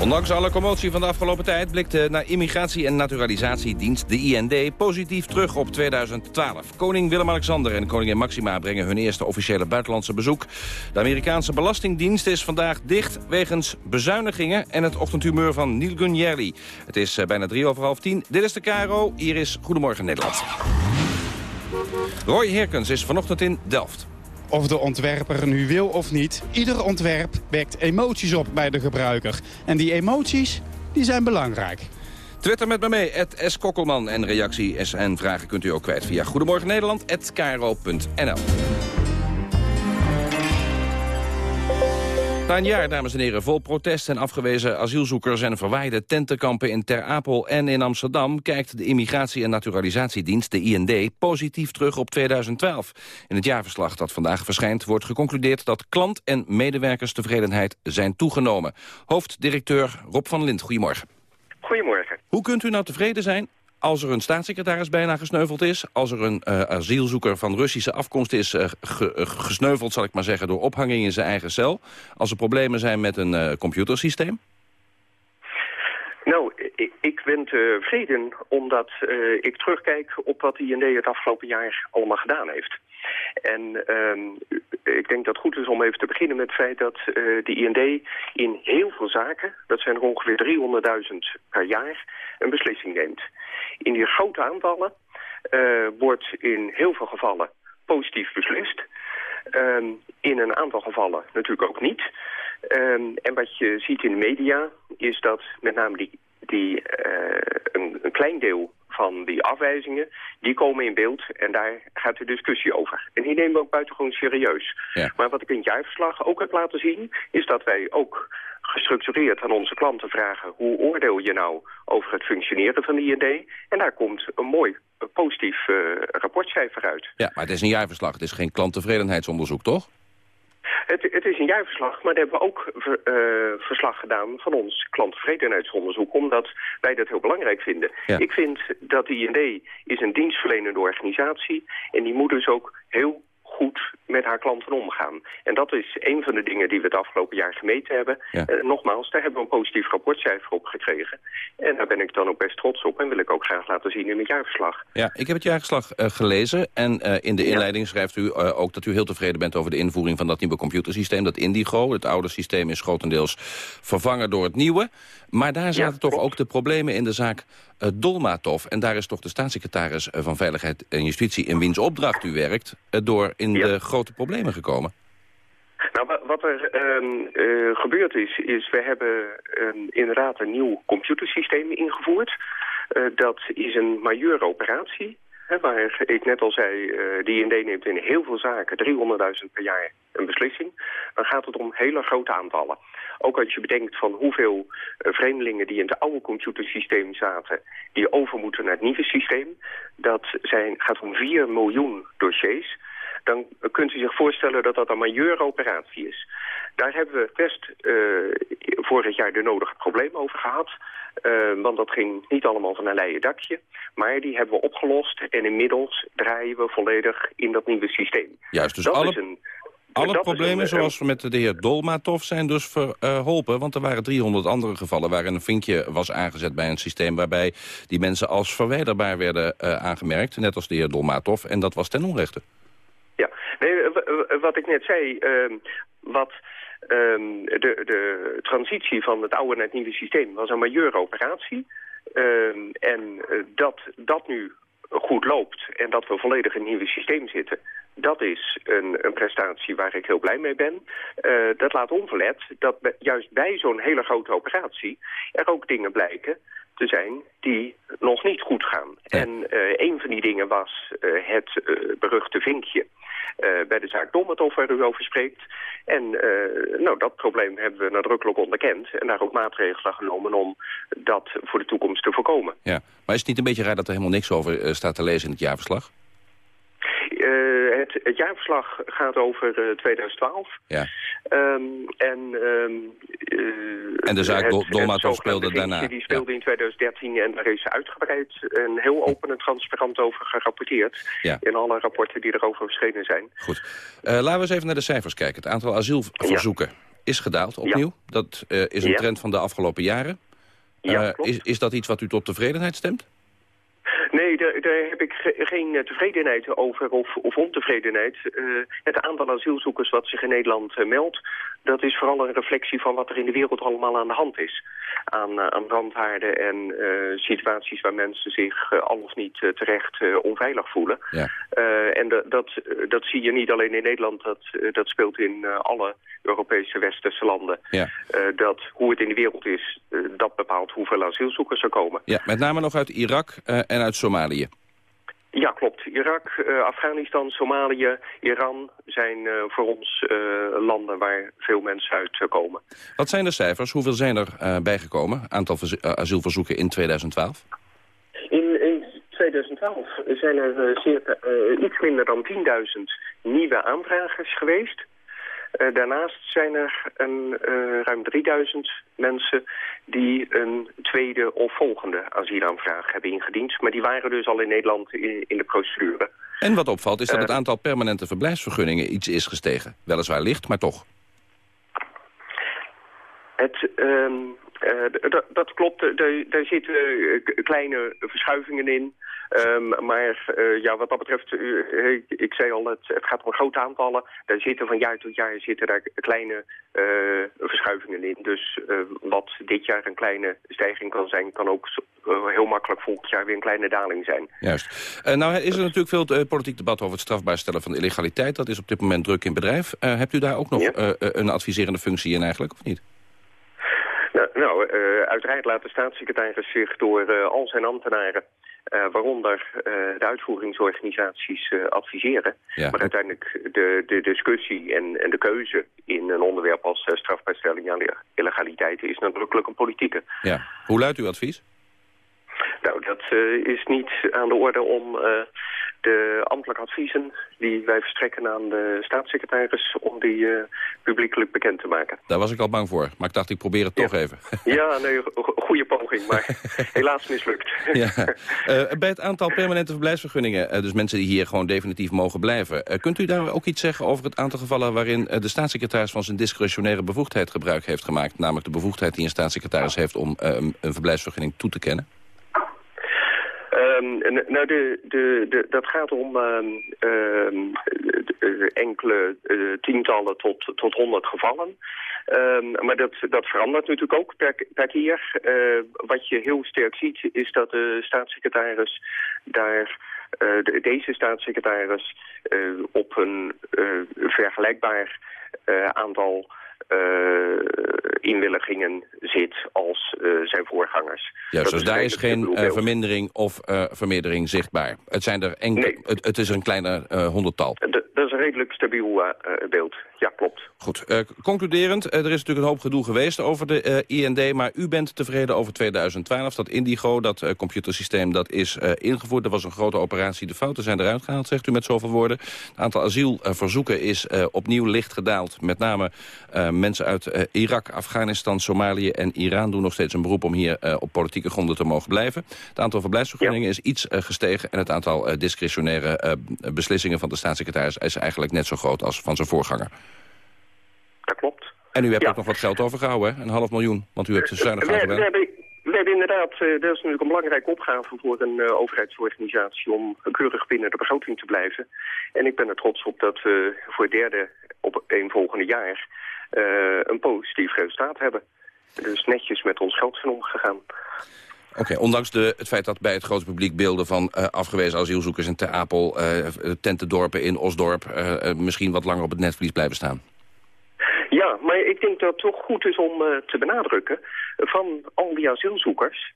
Ondanks alle commotie van de afgelopen tijd blikt de naar Immigratie- en Naturalisatiedienst, de IND, positief terug op 2012. Koning Willem-Alexander en koningin Maxima brengen hun eerste officiële buitenlandse bezoek. De Amerikaanse Belastingdienst is vandaag dicht wegens bezuinigingen en het ochtendhumeur van Neil Gunjerli. Het is bijna drie over half tien. Dit is de KRO, hier is Goedemorgen Nederland. Roy Herkens is vanochtend in Delft of de ontwerper nu wil of niet. Ieder ontwerp wekt emoties op bij de gebruiker. En die emoties, die zijn belangrijk. Twitter met me mee, S. Kokkelman. En reacties en vragen kunt u ook kwijt via Goedemorgen Nederland@kro.nl. Na een jaar, dames en heren, vol protest en afgewezen asielzoekers en verwaaide tentenkampen in Ter Apel en in Amsterdam kijkt de Immigratie- en Naturalisatiedienst, de IND, positief terug op 2012. In het jaarverslag dat vandaag verschijnt wordt geconcludeerd dat klant- en medewerkerstevredenheid zijn toegenomen. Hoofddirecteur Rob van Lint, goedemorgen. Goedemorgen. Hoe kunt u nou tevreden zijn als er een staatssecretaris bijna gesneuveld is... als er een uh, asielzoeker van Russische afkomst is ge, uh, gesneuveld... zal ik maar zeggen, door ophanging in zijn eigen cel... als er problemen zijn met een computersysteem? Nou, ik, ik ben tevreden omdat ik terugkijk op wat de IND het afgelopen jaar allemaal gedaan heeft. En uh, ik denk dat het goed is om even te beginnen met het feit dat uh, de IND in heel veel zaken, dat zijn er ongeveer 300.000 per jaar, een beslissing neemt. In die grote aantallen uh, wordt in heel veel gevallen positief beslist. Um, in een aantal gevallen natuurlijk ook niet. Um, en wat je ziet in de media is dat met name die, die, uh, een, een klein deel van die afwijzingen, die komen in beeld en daar gaat de discussie over. En die nemen we ook buitengewoon serieus. Ja. Maar wat ik in het jaarverslag ook heb laten zien, is dat wij ook gestructureerd aan onze klanten vragen... hoe oordeel je nou over het functioneren van de IND? En daar komt een mooi eh, positief uh, rapportcijfer uit. Ja, maar het is een jaarverslag. Het is geen klanttevredenheidsonderzoek, toch? Het, het, is een jaarverslag, maar we hebben ook ver, uh, verslag gedaan van ons klanttevredenheidsonderzoek, omdat wij dat heel belangrijk vinden. Ja. Ik vind dat de IND is een dienstverlenende organisatie en die moet dus ook heel goed met haar klanten omgaan. En dat is een van de dingen die we het afgelopen jaar gemeten hebben. Ja. Uh, nogmaals, daar hebben we een positief rapportcijfer op gekregen. En daar ben ik dan ook best trots op en wil ik ook graag laten zien in het jaarverslag. Ja, ik heb het jaarverslag uh, gelezen en uh, in de inleiding ja. schrijft u ook dat u heel tevreden bent over de invoering van dat nieuwe computersysteem, dat Indigo. Het oude systeem is grotendeels vervangen door het nieuwe. Maar daar zaten ja, toch klopt. ook de problemen in de zaak uh, Dolmatov. En daar is toch de staatssecretaris van Veiligheid en Justitie... in wiens opdracht u werkt, uh, door in ja. de grote problemen gekomen. Nou, wat er um, uh, gebeurd is, is we hebben um, inderdaad een nieuw computersysteem ingevoerd. Dat is een majeure operatie. Hè, waar ik net al zei, de IND neemt in heel veel zaken 300.000 per jaar een beslissing. Dan gaat het om hele grote aantallen. Ook als je bedenkt van hoeveel uh, vreemdelingen die in het oude computersysteem zaten... die over moeten naar het nieuwe systeem. Dat zijn, gaat om 4 miljoen dossiers. Dan kunt u zich voorstellen dat dat een majeure operatie is. Daar hebben we best uh, vorig jaar de nodige problemen over gehad. Uh, want dat ging niet allemaal van een leien dakje. Maar die hebben we opgelost en inmiddels draaien we volledig in dat nieuwe systeem. Juist, dus dat alle... is een, alle problemen een, zoals we met de heer Dolmatov zijn dus verholpen. Want er waren 300 andere gevallen waarin een vinkje was aangezet bij een systeem... waarbij die mensen als verwijderbaar werden uh, aangemerkt. Net als de heer Dolmatov. En dat was ten onrechte. Ja, nee, wat ik net zei... Uh, wat... Um, de, de transitie van het oude naar het nieuwe systeem was een majeure operatie. Um, en uh, dat dat nu goed loopt en dat we volledig in het nieuwe systeem zitten... dat is een, een prestatie waar ik heel blij mee ben. Uh, dat laat onverlet dat be, juist bij zo'n hele grote operatie... er ook dingen blijken te zijn die nog niet goed gaan. Ja. En uh, een van die dingen was uh, het beruchte vinkje bij de zaak Dommetov waar u over spreekt. En nou, dat probleem hebben we nadrukkelijk onderkend en daar ook maatregelen genomen om dat voor de toekomst te voorkomen. Ja, maar is het niet een beetje raar dat er helemaal niks over staat te lezen in het jaarverslag? Uh, het, het, jaarverslag gaat over uh, 2012. Ja. Um, en, um, uh, en de zaak Dol Dolmatov speelde daarna. Die speelde ja. in 2013 en daar is uitgebreid en heel open en transparant over gerapporteerd. Ja. In alle rapporten die erover verschenen zijn. Goed. Laten we eens even naar de cijfers kijken. Het aantal asielverzoeken is gedaald opnieuw. Dat is een trend van de afgelopen jaren. Ja, is, is dat iets wat u tot tevredenheid stemt? Nee, daar, heb ik ge geen tevredenheid over of, of ontevredenheid. Uh, het aantal asielzoekers wat zich in Nederland uh, meldt... dat is vooral een reflectie van wat er in de wereld allemaal aan de hand is. Aan, uh, aan brandhaarden en situaties waar mensen zich al of niet terecht onveilig voelen. Ja. en dat, dat zie je niet alleen in Nederland, dat, dat speelt in alle Europese westerse landen. Ja. dat hoe het in de wereld is, dat bepaalt hoeveel asielzoekers er komen. Ja, met name nog uit Irak en uit Somalië. Ja, klopt. Irak, uh, Afghanistan, Somalië, Iran zijn uh, voor ons uh, landen waar veel mensen uitkomen. Wat zijn de cijfers? Hoeveel zijn er bijgekomen? Aantal asielverzoeken in 2012? In, in 2012 zijn er circa iets minder dan 10.000 nieuwe aanvragers geweest. Uh, daarnaast zijn er een, uh, ruim 3000 mensen die een tweede of volgende asielaanvraag hebben ingediend. Maar die waren dus al in Nederland in, in de procedure. En wat opvalt is dat het aantal permanente verblijfsvergunningen iets is gestegen. Weliswaar licht, maar toch. Het, uh, dat klopt, daar zitten kleine verschuivingen in. Um, maar uh, ja, wat dat betreft, uh, ik, ik, zei al, het, het, gaat om grote aantallen. Daar zitten van jaar tot jaar zitten daar kleine uh, verschuivingen in. Dus wat dit jaar een kleine stijging kan zijn, kan ook heel makkelijk volgend jaar weer een kleine daling zijn. Juist. nou is er natuurlijk veel politiek debat over het strafbaar stellen van illegaliteit. Dat is op dit moment druk in bedrijf. hebt u daar ook nog ja. een adviserende functie in eigenlijk, of niet? Nou, nou uiteraard laat de staatssecretaris zich door al zijn ambtenaren waaronder de uitvoeringsorganisaties adviseren. Maar uiteindelijk de, de discussie en, en de keuze in een onderwerp als strafbaarstelling aan illegaliteit is nadrukkelijk een politieke. Ja. Hoe luidt uw advies? Nou, dat is niet aan de orde om de ambtelijke adviezen die wij verstrekken aan de staatssecretaris... om die uh, publiekelijk bekend te maken. Daar was ik al bang voor, maar ik dacht ik probeer het toch even. Ja, nee, goede poging, maar helaas mislukt. ja. Uh, bij het aantal permanente verblijfsvergunningen, uh, dus mensen die hier gewoon definitief mogen blijven... kunt u daar ook iets zeggen over het aantal gevallen waarin de staatssecretaris van zijn discretionaire bevoegdheid gebruik heeft gemaakt? Namelijk de bevoegdheid die een staatssecretaris heeft om een verblijfsvergunning toe te kennen? Um, nou, de, de, dat gaat om um, um, enkele uh, tientallen tot, tot honderd gevallen. maar dat, dat verandert natuurlijk ook per, per keer. Wat je heel sterk ziet is dat de staatssecretaris daar... De, deze staatssecretaris op een vergelijkbaar aantal inwilligingen zit als uh, zijn voorgangers. Ja, dus daar is geen uh, vermindering of vermeerdering zichtbaar. Het, zijn er enkele, nee. het, het, is een kleine honderdtal. De, dat is een redelijk stabiel beeld. Ja, klopt. Goed. concluderend, er is natuurlijk een hoop gedoe geweest over de IND... maar u bent tevreden over 2012. Dat Indigo, dat computersysteem, dat is ingevoerd. Er was een grote operatie. De fouten zijn eruit gehaald, zegt u met zoveel woorden. Het aantal asielverzoeken is opnieuw licht gedaald. Met name mensen uit Irak, Afghanistan, Somalië en Iran doen nog steeds een beroep om hier op politieke gronden te mogen blijven. Het aantal verblijfsvergunningen ja. is iets gestegen en het aantal discretionaire beslissingen van de staatssecretaris is eigenlijk net zo groot als van zijn voorganger. Dat klopt. En u hebt ja. ook nog wat geld overgehouden, hè? een half miljoen, want u hebt de zuinig we, gedaan. we, hebben, inderdaad, uh, dat is natuurlijk een belangrijke opgave voor een uh, overheidsorganisatie om keurig binnen de begroting te blijven. En ik ben er trots op dat we voor het derde op een volgende jaar uh, een positief resultaat hebben. Dus netjes met ons geld zijn omgegaan. Oké, okay, ondanks de, het feit dat bij het grote publiek beelden van afgewezen asielzoekers in Ter Apel, uh, tentendorpen in Osdorp, misschien wat langer op het netvlies blijven staan. Ja, maar ik denk dat het toch goed is om te benadrukken. Van al die asielzoekers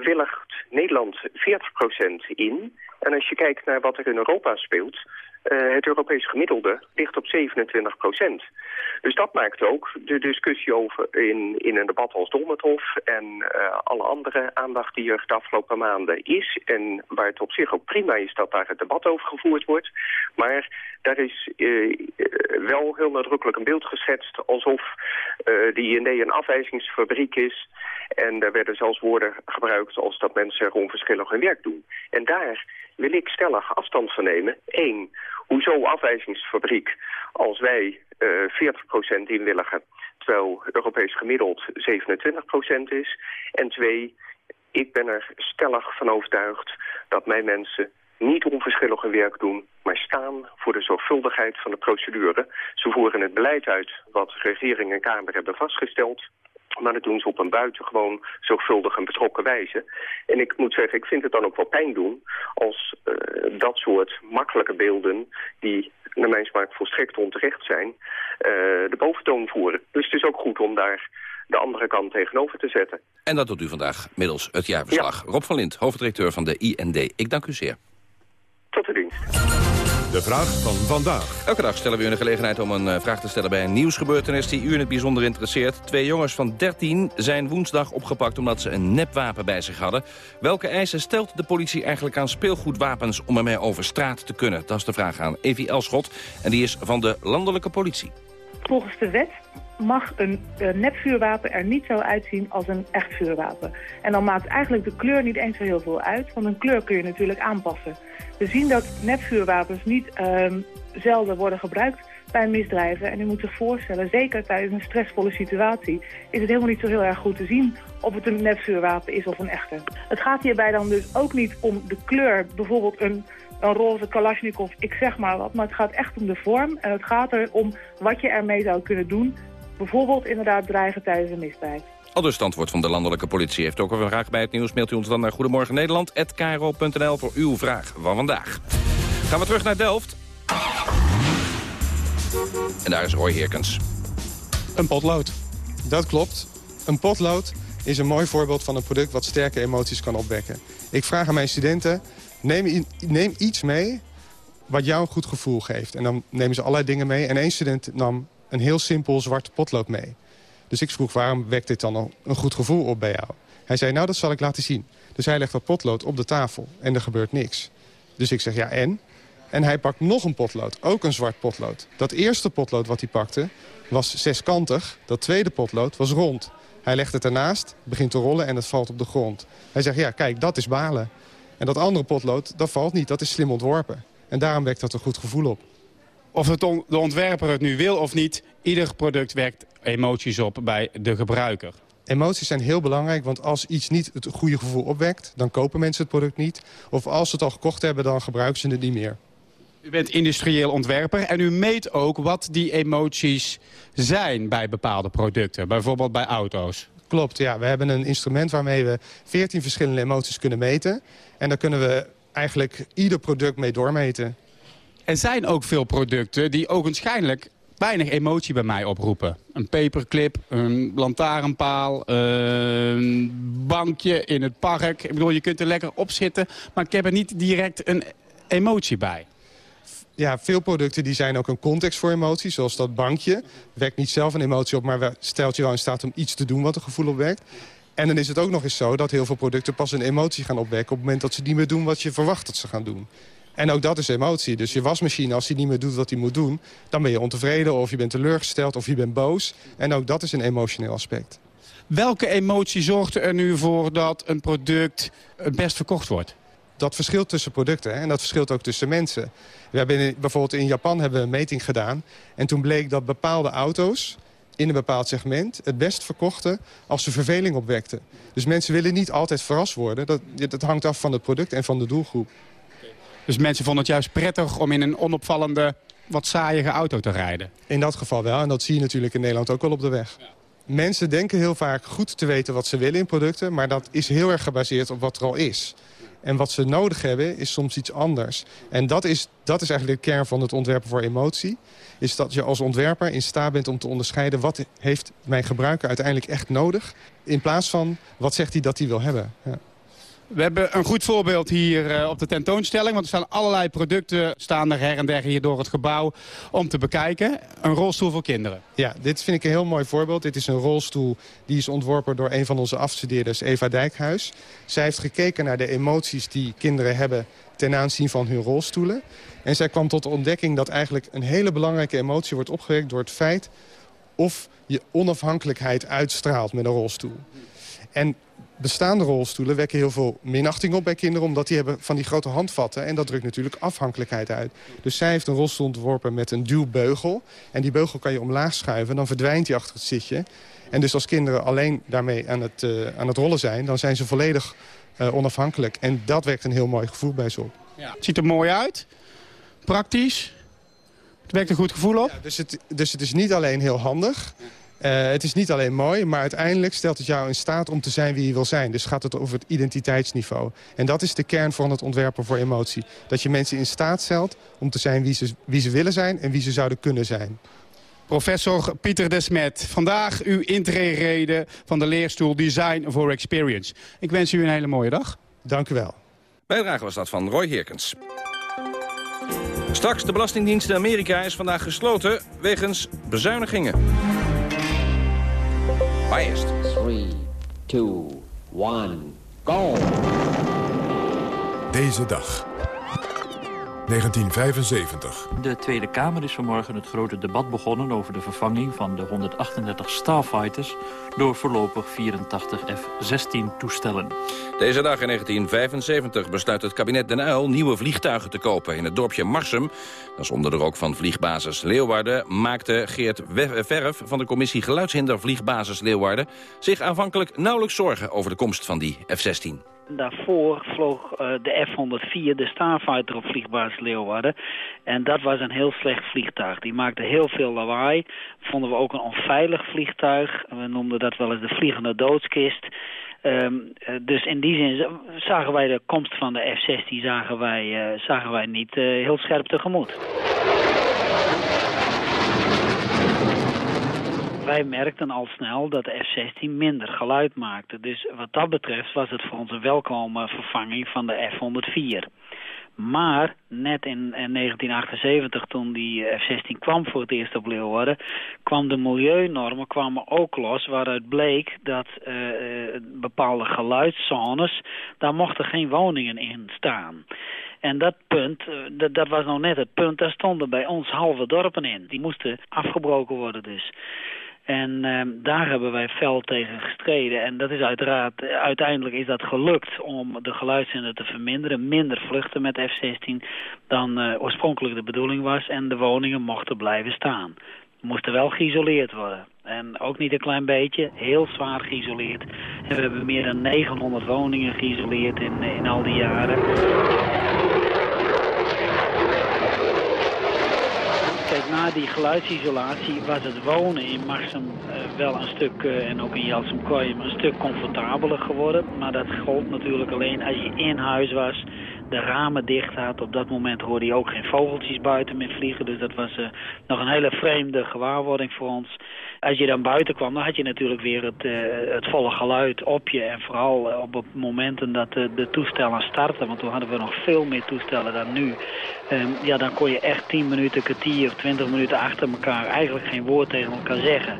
willigt Nederland 40% in. En als je kijkt naar wat er in Europa speelt, uh, het Europees gemiddelde ligt op 27 procent. Dus dat maakt ook de discussie over in, in een debat als Donnerhof en uh, alle andere aandacht die er de afgelopen maanden is. En waar het op zich ook prima is dat daar het debat over gevoerd wordt. Maar daar is uh, wel heel nadrukkelijk een beeld geschetst alsof de IND een afwijzingsfabriek is. En daar werden zelfs woorden gebruikt als dat mensen er onverschillig hun werk doen. En daar wil ik stellig afstand van nemen. Eén, hoezo afwijzingsfabriek als wij uh, 40% inwilligen, terwijl Europees gemiddeld 27% is. En twee, ik ben er stellig van overtuigd dat mijn mensen niet onverschillig hun werk doen, maar staan voor de zorgvuldigheid van de procedure. Ze voeren het beleid uit wat regering en Kamer hebben vastgesteld. Maar dat doen ze op een buitengewoon zorgvuldig en betrokken wijze. En ik moet zeggen, ik vind het dan ook wel pijn doen als uh, dat soort makkelijke beelden... die naar mijn smaak volstrekt onterecht zijn, uh, de boventoon voeren. Dus het is ook goed om daar de andere kant tegenover te zetten. En dat doet u vandaag middels het jaarverslag. Ja. Rob van Lint, hoofddirecteur van de IND. Ik dank u zeer. Tot de dienst. De vraag van vandaag. Elke dag stellen we u de gelegenheid om een uh, vraag te stellen bij een nieuwsgebeurtenis die u in het bijzonder interesseert. Twee jongens van 13 zijn woensdag opgepakt omdat ze een nepwapen bij zich hadden. Welke eisen stelt de politie eigenlijk aan speelgoedwapens om ermee over straat te kunnen? Dat is de vraag aan Evie Elschot en die is van de landelijke politie. Volgens de wet mag een uh, nepvuurwapen er niet zo uitzien als een echt vuurwapen. En dan maakt eigenlijk de kleur niet eens zo heel veel uit, want een kleur kun je natuurlijk aanpassen. We zien dat nepvuurwapens niet uh, zelden worden gebruikt bij misdrijven. En u moet zich voorstellen, zeker tijdens een stressvolle situatie... is het helemaal niet zo heel erg goed te zien of het een nepvuurwapen is of een echte. Het gaat hierbij dan dus ook niet om de kleur, bijvoorbeeld een een roze Kalashnikov, ik zeg maar wat. Maar het gaat echt om de vorm en het gaat erom wat je ermee zou kunnen doen. Bijvoorbeeld inderdaad dreigen tijdens een misdrijf. Al dus standwoord van de landelijke politie heeft ook een vraag bij het nieuws. Mailt u ons dan naar Goedemorgen Nederland@kro.nl voor uw vraag van vandaag. Gaan we terug naar Delft. En daar is Roy Heerkens. Een potlood. Dat klopt. Een potlood is een mooi voorbeeld van een product wat sterke emoties kan opwekken. Ik vraag aan mijn studenten, neem, neem iets mee wat jou een goed gevoel geeft. En dan nemen ze allerlei dingen mee. En één student nam een heel simpel zwart potlood mee. Dus ik vroeg, waarom wekt dit dan een goed gevoel op bij jou? Hij zei, nou, dat zal ik laten zien. Dus hij legt dat potlood op de tafel en er gebeurt niks. Dus ik zeg, ja, en? En hij pakt nog een potlood, ook een zwart potlood. Dat eerste potlood wat hij pakte was zeskantig. Dat tweede potlood was rond. Hij legt het ernaast, begint te rollen en het valt op de grond. Hij zegt, ja, kijk, dat is balen. En dat andere potlood, dat valt niet, dat is slim ontworpen. En daarom wekt dat een goed gevoel op. Of het de ontwerper het nu wil of niet, ieder product wekt emoties op bij de gebruiker. Emoties zijn heel belangrijk, want als iets niet het goede gevoel opwekt... dan kopen mensen het product niet. Of als ze het al gekocht hebben, dan gebruiken ze het niet meer. U bent industrieel ontwerper en u meet ook wat die emoties zijn bij bepaalde producten. Bijvoorbeeld bij auto's. Klopt, ja. We hebben een instrument waarmee we 14 verschillende emoties kunnen meten. En daar kunnen we eigenlijk ieder product mee doormeten. Er zijn ook veel producten die ogenschijnlijk weinig emotie bij mij oproepen. Een paperclip, een lantaarnpaal, een bankje in het park. Ik bedoel, je kunt er lekker op zitten, maar ik heb er niet direct een emotie bij. Ja, veel producten die zijn ook een context voor emotie. Zoals dat bankje. Wekt niet zelf een emotie op, maar stelt je wel in staat om iets te doen wat een gevoel opwekt. En dan is het ook nog eens zo dat heel veel producten pas een emotie gaan opwekken... op het moment dat ze niet meer doen wat je verwacht dat ze gaan doen. En ook dat is emotie. Dus je wasmachine, als die niet meer doet wat hij moet doen... dan ben je ontevreden of je bent teleurgesteld of je bent boos. En ook dat is een emotioneel aspect. Welke emotie zorgt er nu voor dat een product het best verkocht wordt? Dat verschilt tussen producten hè? en dat verschilt ook tussen mensen. We hebben bijvoorbeeld in Japan hebben we een meting gedaan. En toen bleek dat bepaalde auto's in een bepaald segment het best verkochten als ze verveling opwekten. Dus mensen willen niet altijd verrast worden. Dat, dat hangt af van het product en van de doelgroep. Dus mensen vonden het juist prettig om in een onopvallende, wat saaiige auto te rijden? In dat geval wel. En dat zie je natuurlijk in Nederland ook wel op de weg. Mensen denken heel vaak goed te weten wat ze willen in producten... maar dat is heel erg gebaseerd op wat er al is. En wat ze nodig hebben is soms iets anders. En dat is, dat is eigenlijk de kern van het ontwerpen voor emotie. Is dat je als ontwerper in staat bent om te onderscheiden... wat heeft mijn gebruiker uiteindelijk echt nodig... in plaats van wat zegt hij dat hij wil hebben. Ja. We hebben een goed voorbeeld hier eh, op de tentoonstelling. Want er staan allerlei producten staan er her en der hier door het gebouw om te bekijken. Een rolstoel voor kinderen. Ja, dit vind ik een heel mooi voorbeeld. Dit is een rolstoel die is ontworpen door een van onze afstudeerders, Eva Dijkhuis. Zij heeft gekeken naar de emoties die kinderen hebben ten aanzien van hun rolstoelen. En zij kwam tot de ontdekking dat eigenlijk een hele belangrijke emotie wordt opgewekt door het feit of je onafhankelijkheid uitstraalt met een rolstoel. En bestaande rolstoelen wekken heel veel minachting op bij kinderen... omdat die hebben van die grote handvatten. En dat drukt natuurlijk afhankelijkheid uit. Dus zij heeft een rolstoel ontworpen met een duwbeugel. En die beugel kan je omlaag schuiven. Dan verdwijnt hij achter het zitje. En dus als kinderen alleen daarmee aan het, uh, aan het rollen zijn... dan zijn ze volledig uh, onafhankelijk. En dat wekt een heel mooi gevoel bij ze op. Ja. Het ziet er mooi uit. Praktisch. Het wekt een goed gevoel op. Ja, dus, het, dus het is niet alleen heel handig... Uh, het is niet alleen mooi, maar uiteindelijk stelt het jou in staat om te zijn wie je wil zijn. Dus gaat het over het identiteitsniveau. En dat is de kern van het ontwerpen voor emotie. Dat je mensen in staat stelt om te zijn wie ze, wie ze willen zijn en wie ze zouden kunnen zijn. Professor Pieter Desmet, vandaag uw intree van de leerstoel Design for Experience. Ik wens u een hele mooie dag. Dank u wel. Bijdrage was dat van Roy Heerkens. Straks, de Belastingdienst in Amerika is vandaag gesloten wegens bezuinigingen. Eerst. 3, 2, 1, go! Deze dag. 1975. De Tweede Kamer is vanmorgen het grote debat begonnen... over de vervanging van de 138 Starfighters... door voorlopig 84 F-16-toestellen. Deze dag in 1975 besluit het kabinet Den Uyl... nieuwe vliegtuigen te kopen in het dorpje Marsum. Dat is onder de rook van vliegbasis Leeuwarden... maakte Geert Verf van de commissie Geluidshinder Vliegbasis Leeuwarden... zich aanvankelijk nauwelijks zorgen over de komst van die F-16. Daarvoor vloog uh, de F-104, de Starfighter op vliegbasis Leeuwarden. En dat was een heel slecht vliegtuig. Die maakte heel veel lawaai. Vonden we ook een onveilig vliegtuig. We noemden dat wel eens de vliegende doodskist. Um, dus in die zin zagen wij de komst van de F-16 zagen wij, uh, zagen wij niet heel scherp tegemoet. Wij merkten al snel dat de F-16 minder geluid maakte. Dus wat dat betreft was het voor ons een welkome vervanging van de F-104. Maar net in, 1978, toen die F-16 kwam voor het eerst op Leeuwarden... kwam de milieunormen kwamen ook los waaruit bleek dat uh, bepaalde geluidszones... daar mochten geen woningen in staan. En dat punt, eh, dat, dat was nou net het punt, daar stonden bij ons halve dorpen in. Die moesten afgebroken worden dus. En uh, daar hebben wij fel tegen gestreden. En dat is uiteraard, uiteindelijk is dat gelukt om de geluidshinder te verminderen. Minder vluchten met F-16 dan uh, oorspronkelijk de bedoeling was. En de woningen mochten blijven staan. Moesten wel geïsoleerd worden. En ook niet een klein beetje, heel zwaar geïsoleerd. En we hebben meer dan 900 woningen geïsoleerd in, in al die jaren. Na die geluidsisolatie was het wonen in Marsum uh, wel een stuk, uh, en ook in Jelsum een stuk comfortabeler geworden. Maar dat gold natuurlijk alleen als je in huis was de ramen dicht had. Op dat moment hoorde je ook geen vogeltjes buiten meer vliegen. Dus dat was uh, nog een hele vreemde gewaarwording voor ons. Als je dan buiten kwam, dan had je natuurlijk weer het, uh, het volle geluid op je. En vooral uh, op momenten dat de toestellen starten, want toen hadden we nog veel meer toestellen dan nu. Um, ja, dan kon je echt 10 minuten, kwartier of 20 minuten achter elkaar eigenlijk geen woord tegen elkaar zeggen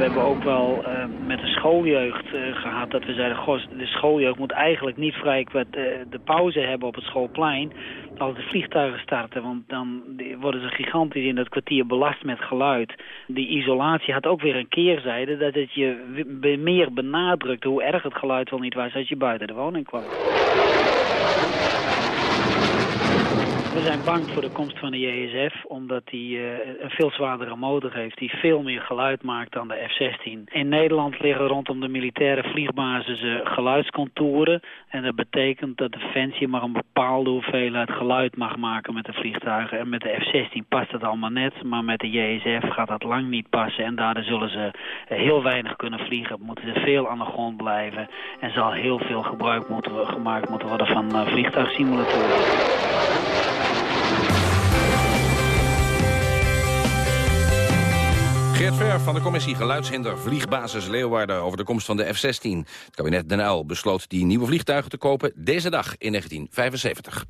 we hebben ook wel uh, met de schooljeugd uh, gehad dat we zeiden... De schooljeugd moet eigenlijk niet vrij uh, de pauze hebben op het schoolplein... als de vliegtuigen starten, want dan worden ze gigantisch in dat kwartier belast met geluid. Die isolatie had ook weer een keerzijde dat het je meer benadrukt... hoe erg het geluid wel niet was als je buiten de woning kwam. We zijn bang voor de komst van de JSF, omdat die uh, een veel zwaardere motor heeft... die veel meer geluid maakt dan de F-16. In Nederland liggen rondom de militaire vliegbasis uh, geluidscontouren. En dat betekent dat Defensie maar een bepaalde hoeveelheid geluid mag maken met de vliegtuigen. En met de F-16 past dat allemaal net, maar met de JSF gaat dat lang niet passen. En daardoor zullen ze heel weinig kunnen vliegen. Moeten ze veel aan de grond blijven. En zal heel veel gebruik moeten, gemaakt moeten worden van uh, vliegtuigsimulatoren. Geert Ver van de commissie Geluidshinder Vliegbasis Leeuwarden over de komst van de F-16. Het kabinet Den Uyl besloot die nieuwe vliegtuigen te kopen deze dag in 1975.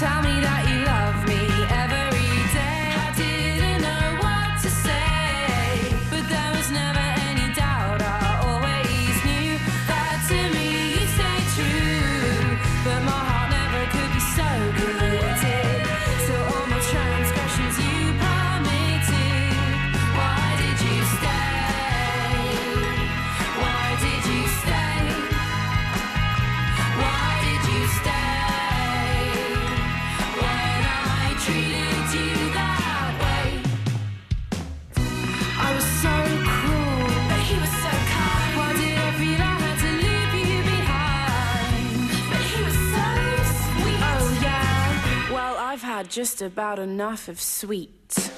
tell me that just about enough of sweet.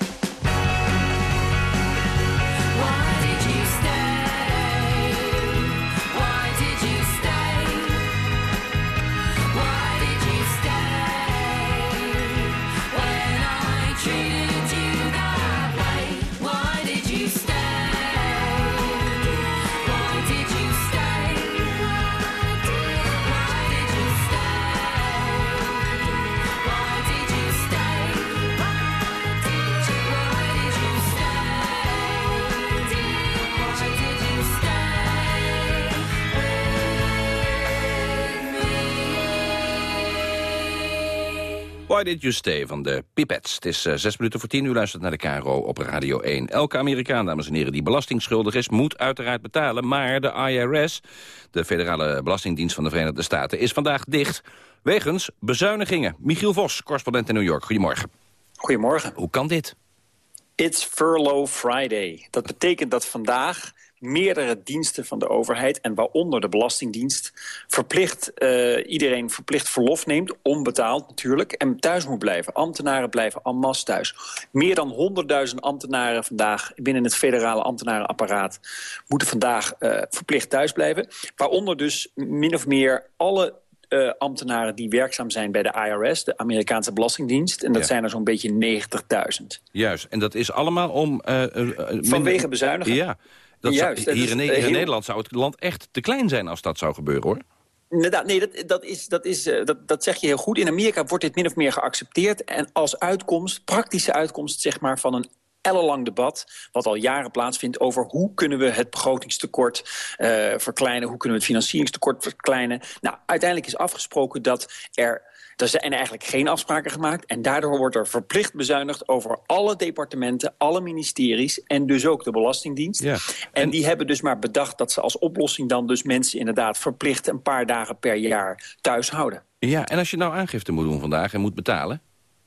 Why Did You Stay van de Pipettes. Het is uh, zes minuten voor tien. U luistert naar de KRO op Radio 1. Elke Amerikaan, dames en heren, die belastingschuldig is... moet uiteraard betalen. Maar de IRS, de Federale Belastingdienst van de Verenigde Staten... is vandaag dicht wegens bezuinigingen. Michiel Vos, correspondent in New York. Goedemorgen. Goedemorgen. Hoe kan dit? It's Furlough Friday. Dat betekent dat vandaag meerdere diensten van de overheid... en waaronder de Belastingdienst... verplicht, uh, iedereen verplicht verlof neemt, onbetaald natuurlijk... en thuis moet blijven. Ambtenaren blijven en masse thuis. Meer dan 100.000 ambtenaren vandaag binnen het federale ambtenarenapparaat... moeten vandaag uh, verplicht thuis blijven. Waaronder dus min of meer alle uh, ambtenaren die werkzaam zijn bij de IRS, de Amerikaanse Belastingdienst. En dat zijn er zo'n beetje 90.000. Juist, en dat is allemaal om... Uh, uh, Vanwege bezuinigen. Ja, dat Juist, zou, hier, in, hier in Nederland zou het land echt te klein zijn als dat zou gebeuren, hoor. Nee, dat, dat, is, dat, is, dat, dat zeg je heel goed. In Amerika wordt dit min of meer geaccepteerd. En als uitkomst, praktische uitkomst zeg maar, van een ellenlang debat, wat al jaren plaatsvindt... over hoe kunnen we het begrotingstekort uh, verkleinen... hoe kunnen we het financieringstekort verkleinen. Nou, uiteindelijk is afgesproken dat er... Er zijn eigenlijk geen afspraken gemaakt. En daardoor wordt er verplicht bezuinigd over alle departementen, alle ministeries en dus ook de Belastingdienst. Ja. En, en die hebben dus maar bedacht dat ze als oplossing dan dus mensen inderdaad verplicht een paar dagen per jaar thuis houden. Ja, en als je nou aangifte moet doen vandaag en moet betalen?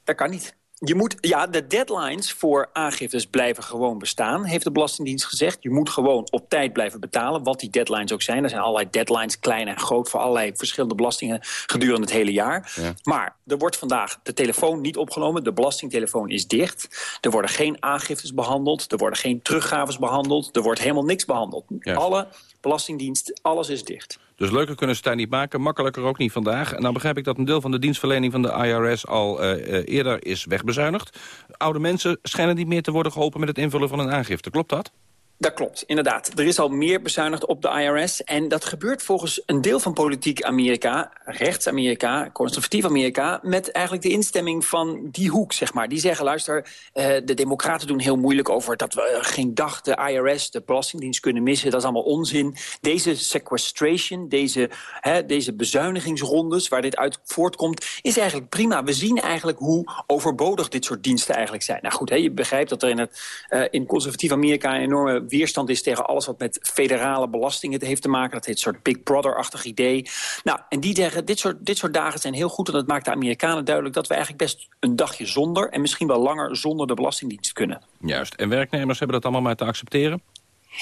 Dat kan niet. Je moet, ja, de deadlines voor aangiftes blijven gewoon bestaan, heeft de Belastingdienst gezegd. Je moet gewoon op tijd blijven betalen, wat die deadlines ook zijn. Er zijn allerlei deadlines, klein en groot, voor allerlei verschillende belastingen gedurende het hele jaar. Maar er wordt vandaag de telefoon niet opgenomen, de belastingtelefoon is dicht. Er worden geen aangiftes behandeld, er worden geen teruggaves behandeld, er wordt helemaal niks behandeld. Alle Belastingdienst, alles is dicht. Dus leuker kunnen ze daar niet maken, makkelijker ook niet vandaag. En nou begrijp ik dat een deel van de dienstverlening van de IRS al uh, eerder is wegbezuinigd. Oude mensen schijnen niet meer te worden geholpen met het invullen van een aangifte. Klopt dat? Dat klopt, inderdaad. Er is al meer bezuinigd op de IRS. En dat gebeurt volgens een deel van politiek Amerika, rechts-Amerika, conservatief Amerika... met eigenlijk de instemming van die hoek, zeg maar. Die zeggen, luister, uh, de democraten doen heel moeilijk over... dat we geen dag de IRS, de Belastingdienst, kunnen missen. Dat is allemaal onzin. Deze sequestration, deze, hè, deze bezuinigingsrondes waar dit uit voortkomt... is eigenlijk prima. We zien eigenlijk hoe overbodig dit soort diensten eigenlijk zijn. Nou goed, hè, je begrijpt dat er in, het, uh, in conservatief Amerika... een enorme weerstand is tegen alles wat met federale belastingen heeft te maken. Dat heet een soort Big Brother-achtig idee. Nou, en die zeggen, dit soort, dit soort dagen zijn heel goed... en dat maakt de Amerikanen duidelijk dat we eigenlijk best een dagje zonder... en misschien wel langer zonder de Belastingdienst kunnen. Juist. En werknemers hebben dat allemaal maar te accepteren?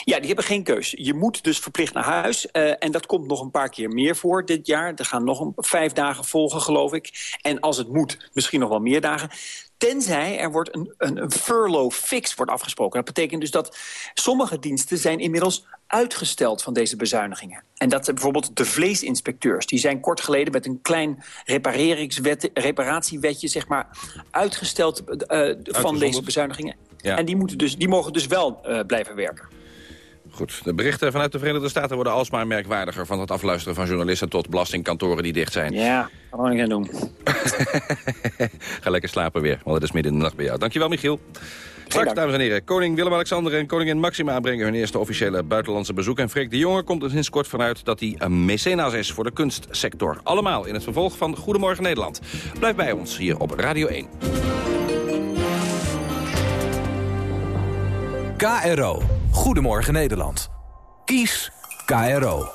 Ja, die hebben geen keus. Je moet dus verplicht naar huis. Uh, en dat komt nog een paar keer meer voor dit jaar. Er gaan nog een, vijf dagen volgen, geloof ik. En als het moet, misschien nog wel meer dagen. Tenzij er wordt een, een, een furlough fix wordt afgesproken. Dat betekent dus dat sommige diensten zijn inmiddels uitgesteld van deze bezuinigingen. En dat bijvoorbeeld de vleesinspecteurs. Die zijn kort geleden met een klein reparatiewetje zeg maar, uitgesteld uh, van deze bezuinigingen. Ja. En die, moeten dus, die mogen dus wel uh, blijven werken. Goed, de berichten vanuit de Verenigde Staten worden alsmaar merkwaardiger... van het afluisteren van journalisten tot belastingkantoren die dicht zijn. Ja, kan ik gaan doen? Ga lekker slapen weer, want het is midden in de nacht bij jou. Dankjewel, Michiel. Straks, dames en heren, koning Willem-Alexander en koningin Maxima brengen hun eerste officiële buitenlandse bezoek. En Freek de Jonge komt er sinds kort vanuit dat hij een mecenas is voor de kunstsector. Allemaal in het vervolg van Goedemorgen Nederland. Blijf bij ons hier op Radio 1. KRO. Goedemorgen Nederland. Kies KRO.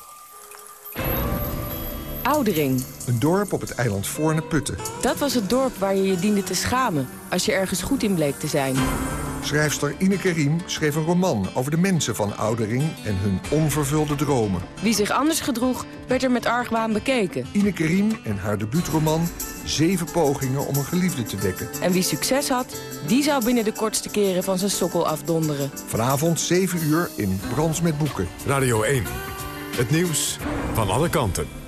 Oudering. Een dorp op het eiland Voorne Putten. Dat was het dorp waar je je diende te schamen... als je ergens goed in bleek te zijn. Schrijfster Ineke Riem schreef een roman over de mensen van Oudering... en hun onvervulde dromen. Wie zich anders gedroeg, werd er met argwaan bekeken. Ineke Riem en haar debuutroman Zeven pogingen om een geliefde te wekken. En wie succes had, die zou binnen de kortste keren van zijn sokkel afdonderen. Vanavond 7 uur in Brands met Boeken. Radio 1. Het nieuws van alle kanten.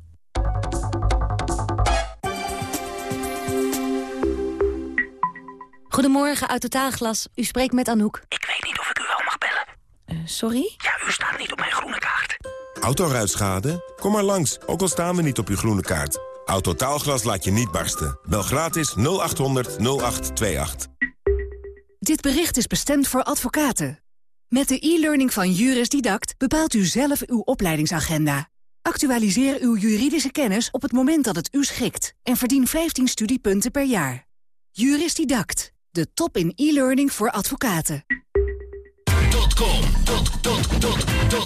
Goedemorgen, uit Totaalglas. U spreekt met Anouk. Ik weet niet of ik u wel mag bellen. Uh, sorry? Ja, u staat niet op mijn groene kaart. Autoruitschade? Kom maar langs, ook al staan we niet op uw groene kaart. Autotaalglas laat je niet barsten. Bel gratis 0800 0828. Dit bericht is bestemd voor advocaten. Met de e-learning van Juris Didact bepaalt u zelf uw opleidingsagenda. Actualiseer uw juridische kennis op het moment dat het u schikt... en verdien 15 studiepunten per jaar. Juris Didact, de top in e-learning voor advocaten.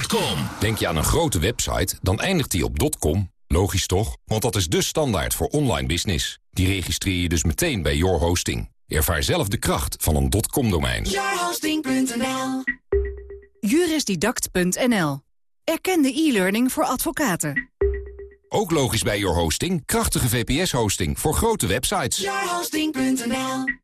.com. Denk je aan een grote website, dan eindigt die op .com. Logisch toch? Want dat is de standaard voor online business. Die registreer je dus meteen bij Your Hosting. Ervaar zelf de kracht van een .com-domein. Yourhosting.nl Jurisdidact.nl Erkende e-learning voor advocaten. Ook logisch bij Your Hosting. Krachtige VPS-hosting voor grote websites. Yourhosting.nl